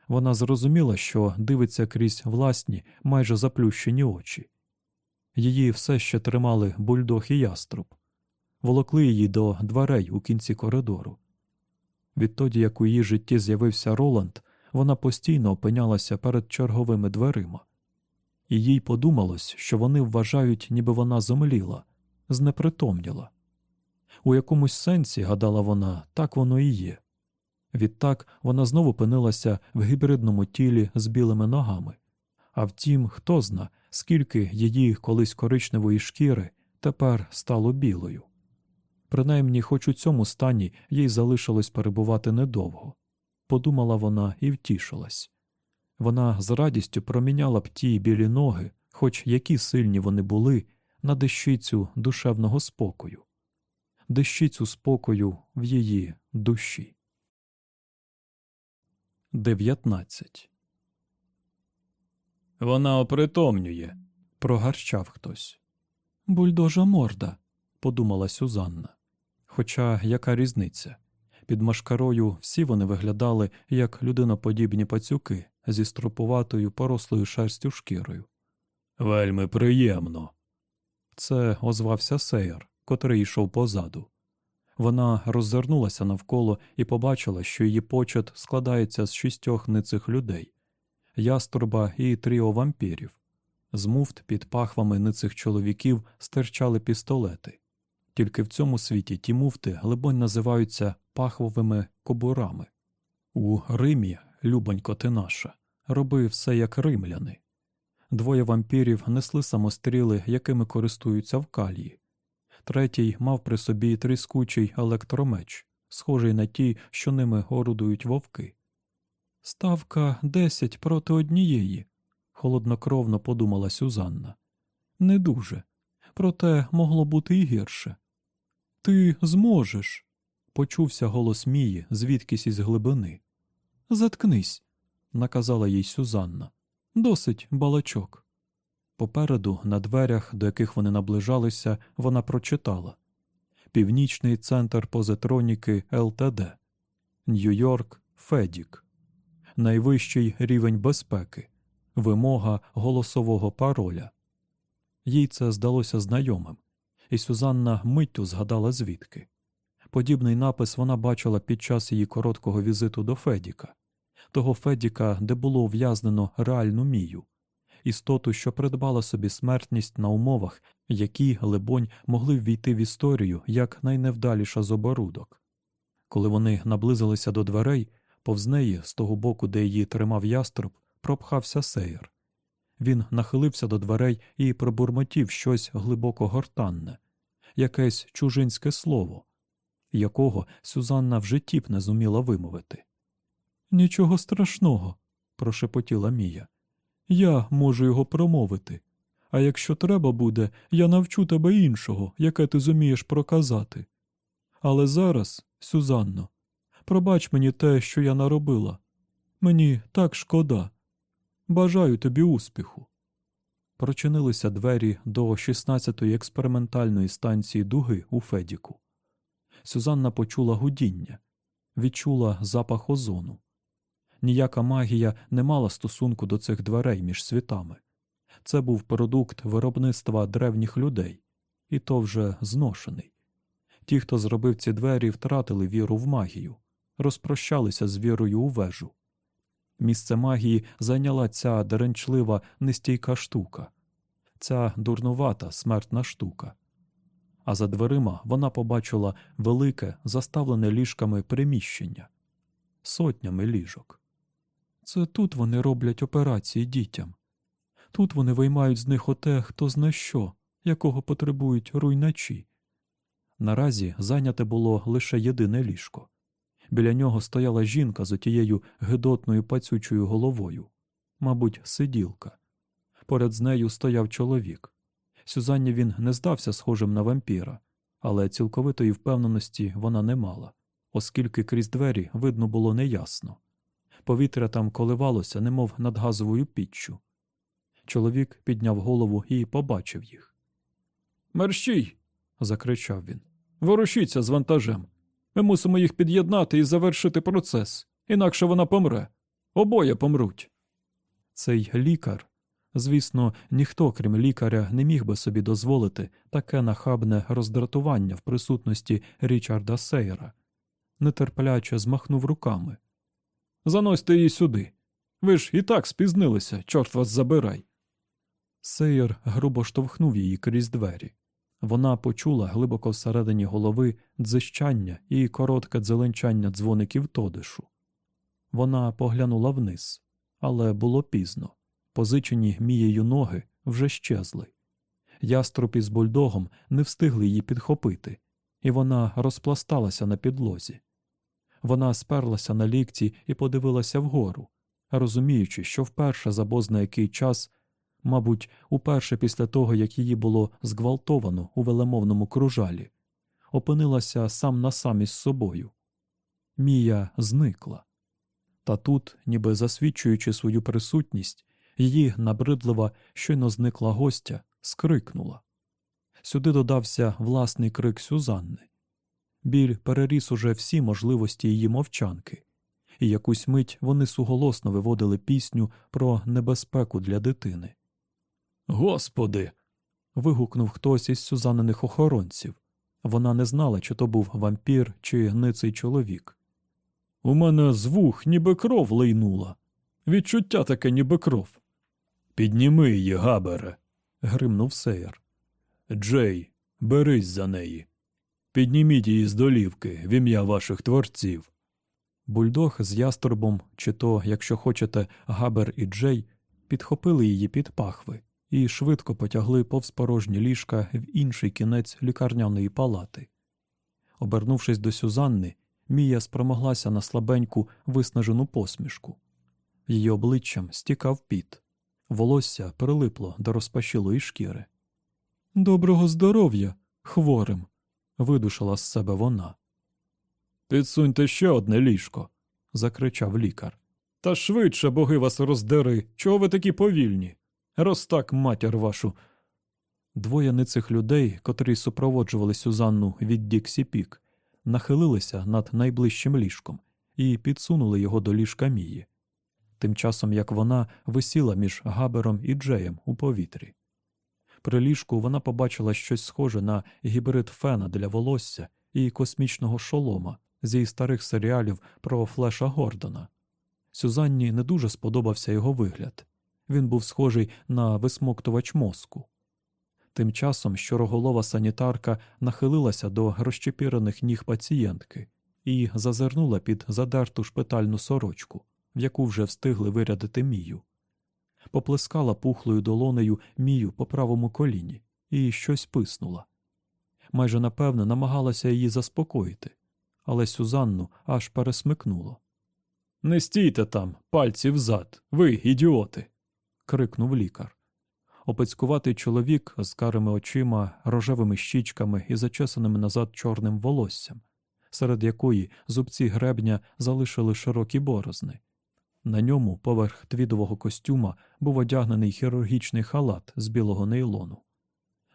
Вона зрозуміла, що дивиться крізь власні, майже заплющені очі. Її все ще тримали бульдог і яструб, волокли її до дверей у кінці коридору. Відтоді, як у її житті з'явився Роланд, вона постійно опинялася перед черговими дверима, і їй подумалось, що вони вважають, ніби вона зомліла, знепритомніла. У якомусь сенсі, гадала вона, так воно і є. Відтак вона знову опинилася в гібридному тілі з білими ногами. А втім, хто зна, скільки її колись коричневої шкіри тепер стало білою. Принаймні, хоч у цьому стані їй залишилось перебувати недовго. Подумала вона і втішилась. Вона з радістю проміняла б ті білі ноги, хоч які сильні вони були, на дещицю душевного спокою, дещицю спокою в її душі. 19. Вона опритомнює, прогарчав хтось. Бульдожа морда, подумала Сюзанна. Хоча яка різниця? Під машкарою всі вони виглядали як людиноподібні пацюки, зі стропуватою порослою шерстю шкірою. Вельми приємно. Це озвався Сейер, котрий йшов позаду. Вона роззирнулася навколо і побачила, що її почет складається з шістьох ницих людей яструба і тріо вампірів. З муфт під пахвами ницих чоловіків стирчали пістолети. Тільки в цьому світі ті муфти, глибонь, називаються пахвовими кобурами. У Римі, любонько ти наша, роби все як римляни. Двоє вампірів несли самостріли, якими користуються в калії. Третій мав при собі тріскучий електромеч, схожий на ті, що ними орудують вовки. Ставка десять проти однієї, холоднокровно подумала Сюзанна. Не дуже, проте могло бути і гірше. Ти зможеш, почувся голос Мії звідкись із глибини. Заткнись, наказала їй Сюзанна. Досить балачок. Попереду, на дверях, до яких вони наближалися, вона прочитала Північний центр позитроніки ЛТД, Нью-Йорк, Федік, найвищий рівень безпеки, вимога голосового пароля. Їй це здалося знайомим, і Сюзанна миттю згадала звідки. Подібний напис вона бачила під час її короткого візиту до Федіка, того Федіка, де було ув'язнено реальну мію, істоту, що придбала собі смертність на умовах, які, либонь, могли ввійти в історію як найневдаліша з оборудок. Коли вони наблизилися до дверей, повз неї, з того боку, де її тримав яструб, пропхався сейр. Він нахилився до дверей і пробурмотів щось глибоко гортанне, якесь чужинське слово, якого Сюзанна в житті б не зуміла вимовити. Нічого страшного, прошепотіла Мія. Я можу його промовити. А якщо треба буде, я навчу тебе іншого, яке ти зумієш проказати. Але зараз, Сюзанно, пробач мені те, що я наробила. Мені так шкода. Бажаю тобі успіху. Прочинилися двері до 16-ї експериментальної станції дуги у Федіку. Сюзанна почула гудіння, відчула запах озону. Ніяка магія не мала стосунку до цих дверей між світами. Це був продукт виробництва древніх людей, і то вже зношений. Ті, хто зробив ці двері, втратили віру в магію, розпрощалися з вірою у вежу. Місце магії зайняла ця деренчлива нестійка штука, ця дурнувата смертна штука. А за дверима вона побачила велике, заставлене ліжками приміщення, сотнями ліжок. Це тут вони роблять операції дітям. Тут вони виймають з них оте, хто зна що, якого потребують руйначі. Наразі зайняте було лише єдине ліжко. Біля нього стояла жінка з отією гидотною пацючою головою, мабуть, сиділка. Поряд з нею стояв чоловік. Сюзанні він не здався схожим на вампіра, але цілковитої впевненості вона не мала, оскільки крізь двері видно було неясно. Повітря там коливалося, немов над газовою піччю. Чоловік підняв голову і побачив їх. Мерщій. закричав він. Ворушіться з вантажем. Ми мусимо їх під'єднати і завершити процес, інакше вона помре. Обоє помруть. Цей лікар. Звісно, ніхто, крім лікаря, не міг би собі дозволити таке нахабне роздратування в присутності Річарда Сейра. Нетерпляче змахнув руками. Заносьте її сюди. Ви ж і так спізнилися, чорт вас забирай. Сейер грубо штовхнув її крізь двері. Вона почула глибоко всередині голови дзищання і коротке дзеленчання дзвоників тодишу. Вона поглянула вниз, але було пізно. Позичені мією ноги вже щезли. Яструб із бульдогом не встигли її підхопити, і вона розпласталася на підлозі. Вона сперлася на лікті і подивилася вгору, розуміючи, що вперше за бозна який час, мабуть, уперше після того, як її було зґвалтовано у велемовному кружалі, опинилася сам на сам із собою. Мія зникла. Та тут, ніби засвідчуючи свою присутність, її набридлива, щойно зникла гостя, скрикнула. Сюди додався власний крик Сюзанни. Біль переріс уже всі можливості її мовчанки, і якусь мить вони суголосно виводили пісню про небезпеку для дитини. Господи. вигукнув хтось із сюзаниних охоронців. Вона не знала, чи то був вампір, чи ниций чоловік. У мене з вух ніби кров лийнула. Відчуття таке, ніби кров. Підніми її, габере, гримнув Сейер. Джей, берись за неї. Підніміть її з долівки в ім'я ваших творців. Бульдог з яструбом, чи то, якщо хочете, Габер і Джей, підхопили її під пахви і швидко потягли повз порожні ліжка в інший кінець лікарняної палати. Обернувшись до Сюзанни, Мія спромоглася на слабеньку виснажену посмішку. Її обличчям стікав піт, волосся прилипло до розпашілої шкіри. Доброго здоров'я, хворим, видушила з себе вона. Підсуньте ще одне ліжко, закричав лікар. Та швидше, боги вас роздери. Чого ви такі повільні? Ростак матір вашу. Двоє ницих людей, котрі супроводжували Сюзанну від Діксі Пік, нахилилися над найближчим ліжком і підсунули його до ліжка Мії, тим часом як вона висіла між Габером і Джеєм у повітрі. При ліжку вона побачила щось схоже на гібрид фена для волосся і космічного шолома зі старих серіалів про Флеша Гордона. Сюзанні не дуже сподобався його вигляд. Він був схожий на висмоктувач мозку. Тим часом щороголова санітарка нахилилася до розчепірених ніг пацієнтки і зазирнула під задерту шпитальну сорочку, в яку вже встигли вирядити мію. Поплескала пухлою долонею мію по правому коліні і щось писнула. Майже напевне намагалася її заспокоїти, але Сюзанну аж пересмикнуло. Не стійте там, пальці взад, ви ідіоти. крикнув лікар. Опецькуватий чоловік з карими очима, рожевими щічками і зачесаним назад чорним волоссям, серед якої зубці гребня залишили широкі борозни. На ньому, поверх твідового костюма, був одягнений хірургічний халат з білого нейлону.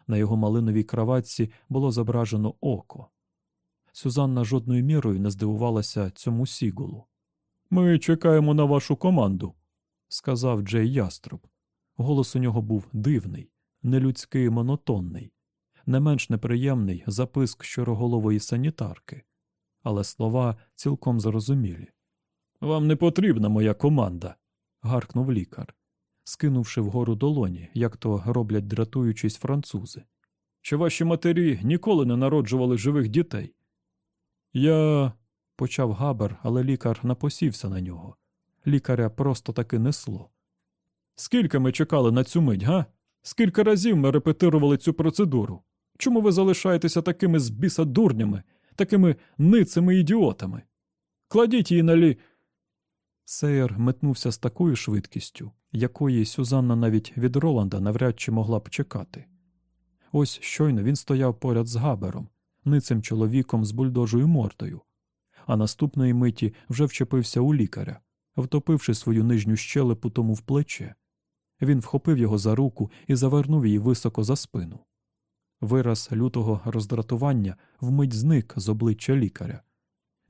На його малиновій краватці було зображено око. Сюзанна жодною мірою не здивувалася цьому сігулу. Ми чекаємо на вашу команду, сказав Джей Яструб. Голос у нього був дивний, нелюдський монотонний, не менш неприємний записк щороголової санітарки, але слова цілком зрозумілі. Вам не потрібна моя команда, гаркнув лікар, скинувши вгору долоні, як то роблять дратуючись французи. Чи ваші матері ніколи не народжували живих дітей? Я. почав Габер, але лікар напосівся на нього. Лікаря просто таки несло. Скільки ми чекали на цю мить, га? Скільки разів ми репетирували цю процедуру? Чому ви залишаєтеся такими з біса дурнями, такими ницими ідіотами? Кладіть її на лі. Сейер метнувся з такою швидкістю, якої Сюзанна навіть від Роланда навряд чи могла б чекати. Ось щойно він стояв поряд з Габером, ницим чоловіком з бульдожою мордою, а наступної миті вже вчепився у лікаря, втопивши свою нижню щелепу тому в плече. Він вхопив його за руку і завернув її високо за спину. Вираз лютого роздратування вмить зник з обличчя лікаря.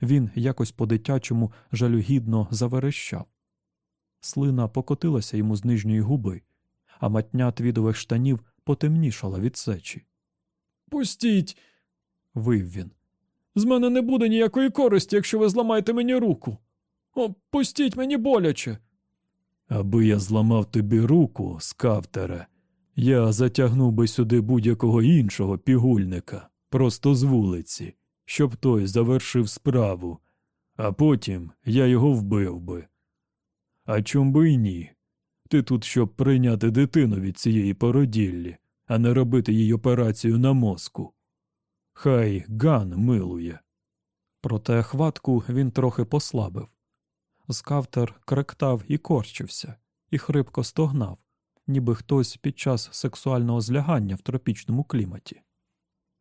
Він якось по-дитячому жалюгідно заверещав. Слина покотилася йому з нижньої губи, а матня твідових штанів потемнішала від сечі. Пустіть, вив він. З мене не буде ніякої користі, якщо ви зламаєте мені руку. О, пустіть мені боляче. Аби я зламав тобі руку, скавтере, я затягнув би сюди будь-якого іншого пігульника, просто з вулиці, щоб той завершив справу, а потім я його вбив би. А чом би й ні? Ти тут, щоб прийняти дитину від цієї породіллі, а не робити їй операцію на мозку. Хай Ган милує. Проте хватку він трохи послабив. Скавтер кректав і корчився, і хрипко стогнав, ніби хтось під час сексуального злягання в тропічному кліматі.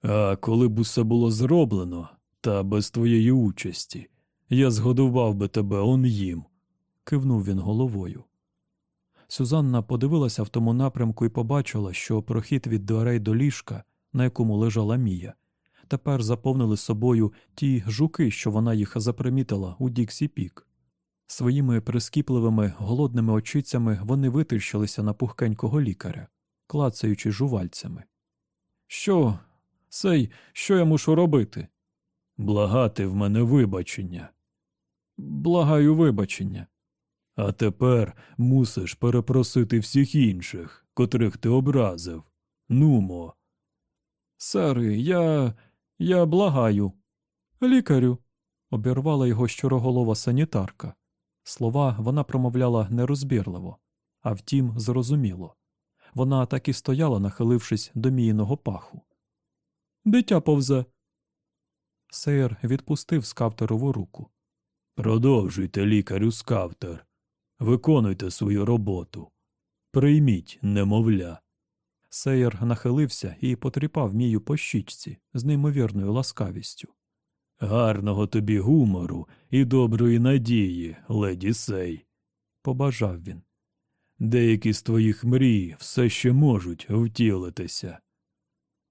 А коли б усе було зроблено, та без твоєї участі, я згодував би тебе он їм, кивнув він головою. Сюзанна подивилася в тому напрямку і побачила, що прохід від дверей до ліжка, на якому лежала Мія, тепер заповнили собою ті жуки, що вона їх запримітила у Діксі Пік. Своїми прискіпливими голодними очицями вони витріщилися на пухкенького лікаря, клацаючи жувальцями. Що, сей, що я мушу робити? Благати в мене вибачення. Благаю вибачення. А тепер мусиш перепросити всіх інших, котрих ти образив. Нумо. Сери, я. я благаю. Лікарю. обірвала його щороголова санітарка. Слова вона промовляла нерозбірливо, а втім, зрозуміло. Вона так і стояла, нахилившись до міїного паху. Дитя повзе. Сейр відпустив скавтерову руку. Продовжуйте, лікарю скавтер. Виконуйте свою роботу. Прийміть, немовля. Сейер нахилився і потріпав мію по щічці з неймовірною ласкавістю. Гарного тобі гумору і доброї надії, леді Сей, побажав він. Деякі з твоїх мрій все ще можуть втілитися.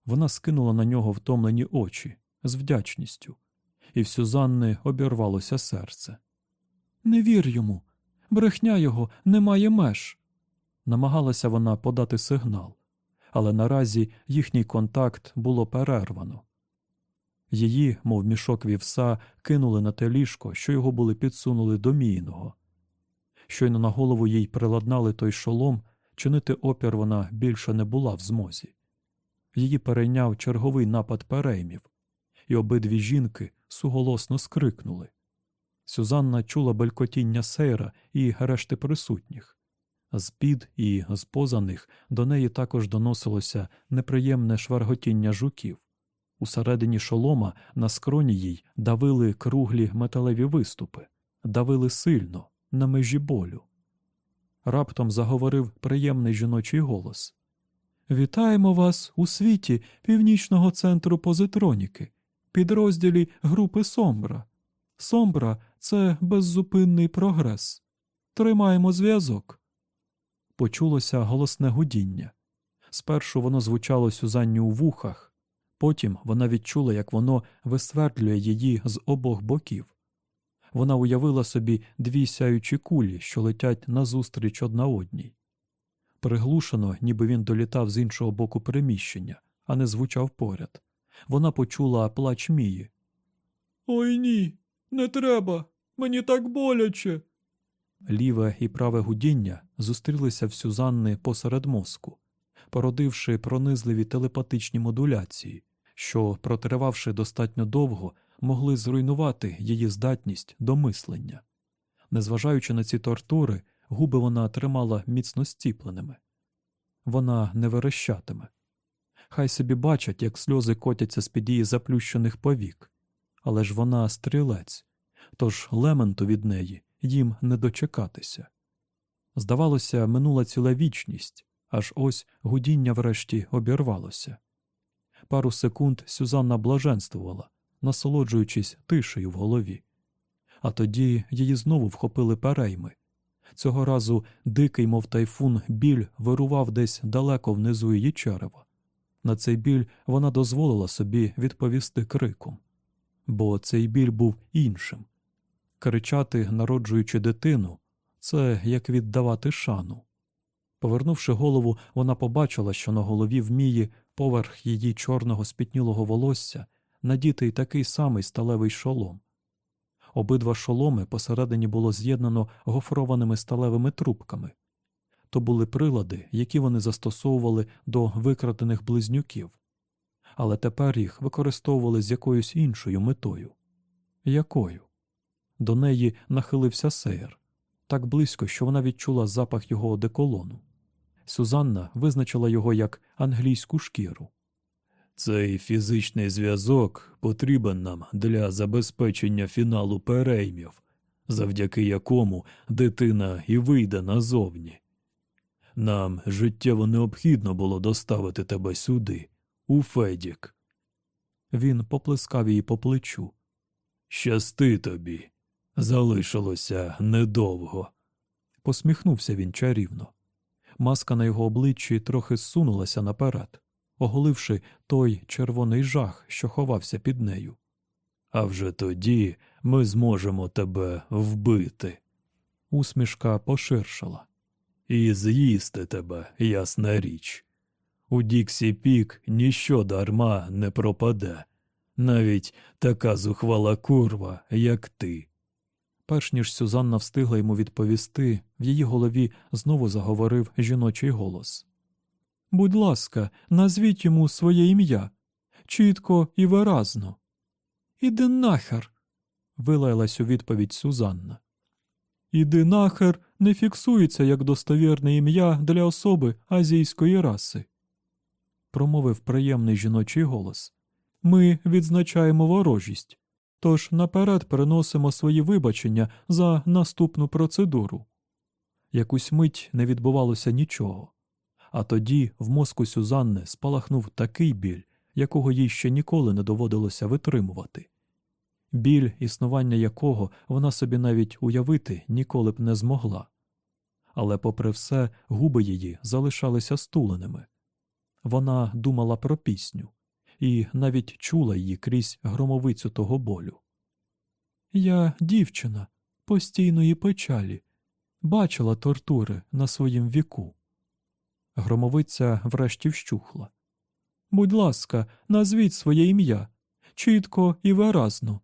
Вона скинула на нього втомлені очі з вдячністю, і в Сюзанни обірвалося серце. Не вір йому, брехня його не має меж. Намагалася вона подати сигнал, але наразі їхній контакт було перервано. Її, мов мішок вівса, кинули на те ліжко, що його були підсунули до мійного. Щойно на голову їй приладнали той шолом, чинити опір вона більше не була в змозі. Її перейняв черговий напад переймів, і обидві жінки суголосно скрикнули. Сюзанна чула белькотіння сейра і решти присутніх. З під і з поза них до неї також доносилося неприємне шварготіння жуків. Усередині шолома на скроні їй давили круглі металеві виступи, давили сильно, на межі болю. Раптом заговорив приємний жіночий голос Вітаємо вас у світі Північного центру позитроніки, підрозділі групи Сомбра. Сомбра це беззупинний прогрес. Тримаємо зв'язок. Почулося голосне гудіння. Спершу воно звучало Сюзанні у вухах, потім вона відчула, як воно висвердлює її з обох боків. Вона уявила собі дві сяючі кулі, що летять назустріч одна одній. Приглушено, ніби він долітав з іншого боку приміщення, а не звучав поряд. Вона почула плач Мії. Ой ні, не треба. Мені так боляче. Ліве і праве гудіння зустрілися в Сюзанни посеред мозку, породивши пронизливі телепатичні модуляції, що, протривавши достатньо довго, могли зруйнувати її здатність до мислення. Незважаючи на ці тортури, губи вона тримала міцно стіпленими. Вона не верещатиме. Хай собі бачать, як сльози котяться з під її заплющених повік, але ж вона стрілець, тож лементу від неї їм не дочекатися. Здавалося, минула ціла вічність, аж ось гудіння врешті обірвалося. Пару секунд Сюзанна блаженствувала, насолоджуючись тишею в голові. А тоді її знову вхопили перейми. Цього разу дикий, мов тайфун, біль вирував десь далеко внизу її черева. На цей біль вона дозволила собі відповісти криком, бо цей біль був іншим. Кричати, народжуючи дитину, це як віддавати шану. Повернувши голову, вона побачила, що на голові вмії поверх її чорного спітнілого волосся надітий такий самий сталевий шолом. Обидва шоломи посередині було з'єднано гофрованими сталевими трубками. То були прилади, які вони застосовували до викрадених близнюків, але тепер їх використовували з якоюсь іншою метою. Якою? До неї нахилився Сейер так близько, що вона відчула запах його одеколону. Сюзанна визначила його як англійську шкіру. Цей фізичний зв'язок потрібен нам для забезпечення фіналу переймів, завдяки якому дитина і вийде назовні. Нам життєво необхідно було доставити тебе сюди, у Федік. Він поплескав її по плечу. Щасти тобі. Залишилося недовго. Посміхнувся він чарівно. Маска на його обличчі трохи зсунулася наперед, оголивши той червоний жах, що ховався під нею. А вже тоді ми зможемо тебе вбити. Усмішка поширшала. І з'їсти тебе, ясна річ. У Діксі Пік ніщо дарма не пропаде, навіть така зухвала курва, як ти. Перш ніж Сюзанна встигла йому відповісти, в її голові знову заговорив жіночий голос. Будь ласка, назвіть йому своє ім'я чітко і виразно. Іди нахер. вилаялась у відповідь Сюзанна. Іди нахер не фіксується як достовірне ім'я для особи азійської раси, промовив приємний жіночий голос. Ми відзначаємо ворожість, тож наперед переносимо свої вибачення за наступну процедуру. Якусь мить не відбувалося нічого, а тоді в мозку Сюзанни спалахнув такий біль, якого їй ще ніколи не доводилося витримувати. Біль, існування якого вона собі навіть уявити ніколи б не змогла. Але, попри все, губи її залишалися стуленими. Вона думала про пісню і навіть чула її крізь громовицю того болю. Я дівчина постійної печалі, бачила тортури на своїм віку. Громовиця врешті вщухла. Будь ласка, назвіть своє ім'я чітко і виразно,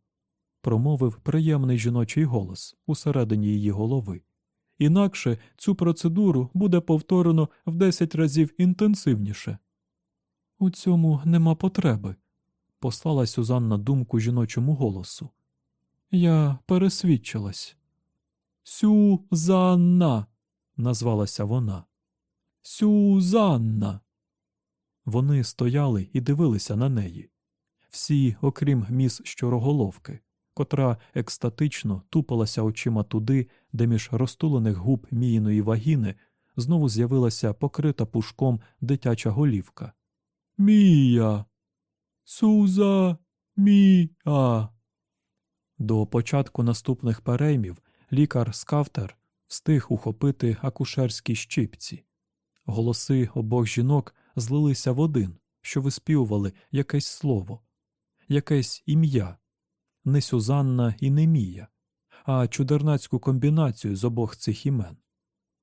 промовив приємний жіночий голос усередині її голови. Інакше цю процедуру буде повторено в десять разів інтенсивніше. У цьому нема потреби, послала Сюзанна думку жіночому голосу. Я пересвідчилась. Сюзанна, назвалася вона. Сюзанна. Вони стояли і дивилися на неї. Всі, окрім міс щороголовки, котра екстатично тупалася очима туди, де між розтулених губ міїної вагіни знову з'явилася покрита пушком дитяча голівка. Мія. Суза Мія. До початку наступних переймів лікар Скавтер встиг ухопити акушерські щипці. Голоси обох жінок злилися в один, що виспівували якесь слово, якесь ім'я, не Сюзанна і не Мія, а чудернацьку комбінацію з обох цих імен.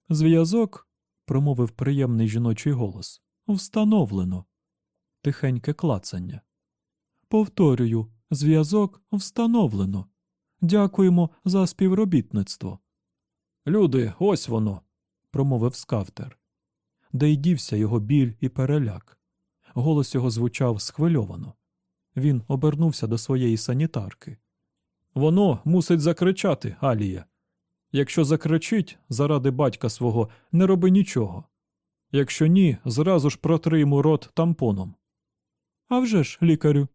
Зв'язок, промовив приємний жіночий голос, встановлено. Тихеньке клацання. Повторюю, зв'язок встановлено. Дякуємо за співробітництво. Люди, ось воно, промовив скафтер. Де й дівся його біль і переляк. Голос його звучав схвильовано. Він обернувся до своєї санітарки. Воно мусить закричати, Алія. Якщо закричить заради батька свого, не роби нічого. Якщо ні, зразу ж протри рот тампоном. «А вже ж, лікарю.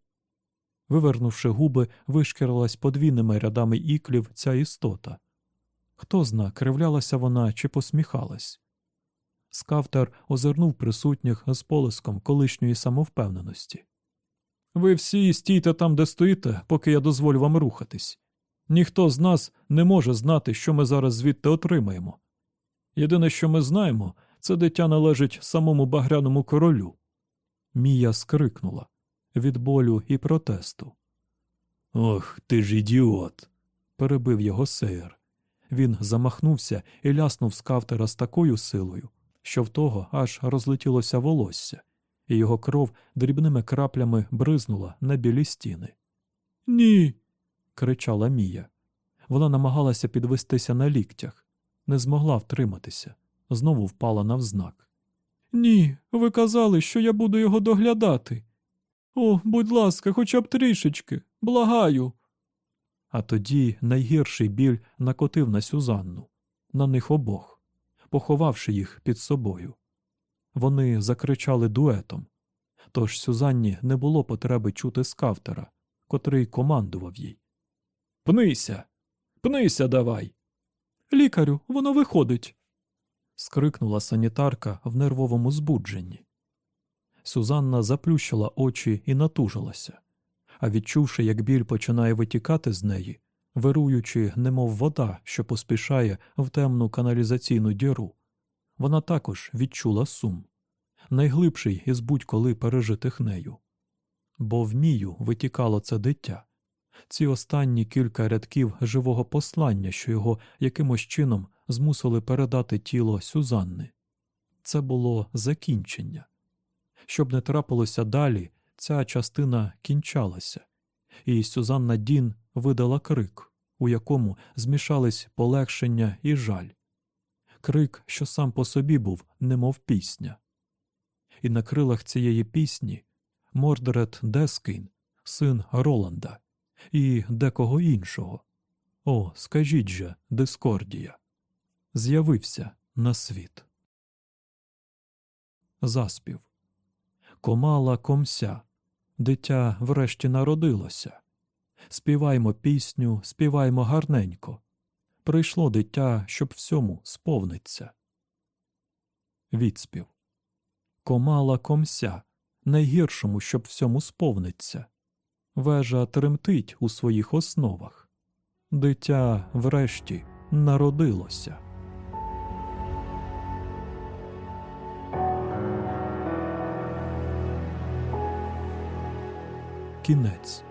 Вивернувши губи, вишкірилась подвійними рядами іклів ця істота. Хто зна, кривлялася вона чи посміхалась. Скафтер озирнув присутніх з полиском колишньої самовпевненості. Ви всі стійте там, де стоїте, поки я дозволю вам рухатись. Ніхто з нас не може знати, що ми зараз звідти отримаємо. Єдине, що ми знаємо, це дитя належить самому багряному королю. Мія скрикнула від болю і протесту. Ох, ти ж ідіот. перебив його сеєр. Він замахнувся і ляснув скафтера з такою силою, що в того аж розлетілося волосся, і його кров дрібними краплями бризнула на білі стіни. Ні. кричала Мія. Вона намагалася підвестися на ліктях, не змогла втриматися, знову впала навзнак. Ні, ви казали, що я буду його доглядати. О, будь ласка, хоча б трішечки, благаю. А тоді найгірший біль накотив на Сюзанну, на них обох, поховавши їх під собою. Вони закричали дуетом, тож Сюзанні не було потреби чути скафтера, котрий командував їй. Пнися, пнися давай. Лікарю, воно виходить. скрикнула санітарка в нервовому збудженні. Сюзанна заплющила очі і натужилася, а відчувши, як біль починає витікати з неї, вируючи, немов вода, що поспішає в темну каналізаційну діру, вона також відчула сум, найглибший із будь-коли пережитих нею. Бо в мію витікало це дитя, ці останні кілька рядків живого послання, що його якимось чином змусили передати тіло Сюзанни. Це було закінчення. Що б не трапилося далі, ця частина кінчалася, і Сюзанна Дін видала крик, у якому змішались полегшення і жаль. Крик, що сам по собі був, немов пісня. І на крилах цієї пісні Мордред Дескейн, син Роланда, і декого іншого. О, скажіть же, Дискордія, з'явився на світ. Заспів. Комала комся, дитя врешті народилося. Співаймо пісню, співаймо гарненько. Прийшло дитя, щоб всьому сповниться. Відспів. Комала комся, найгіршому, щоб всьому сповниться. Вежа тремтить у своїх основах. Дитя врешті народилося. Кінець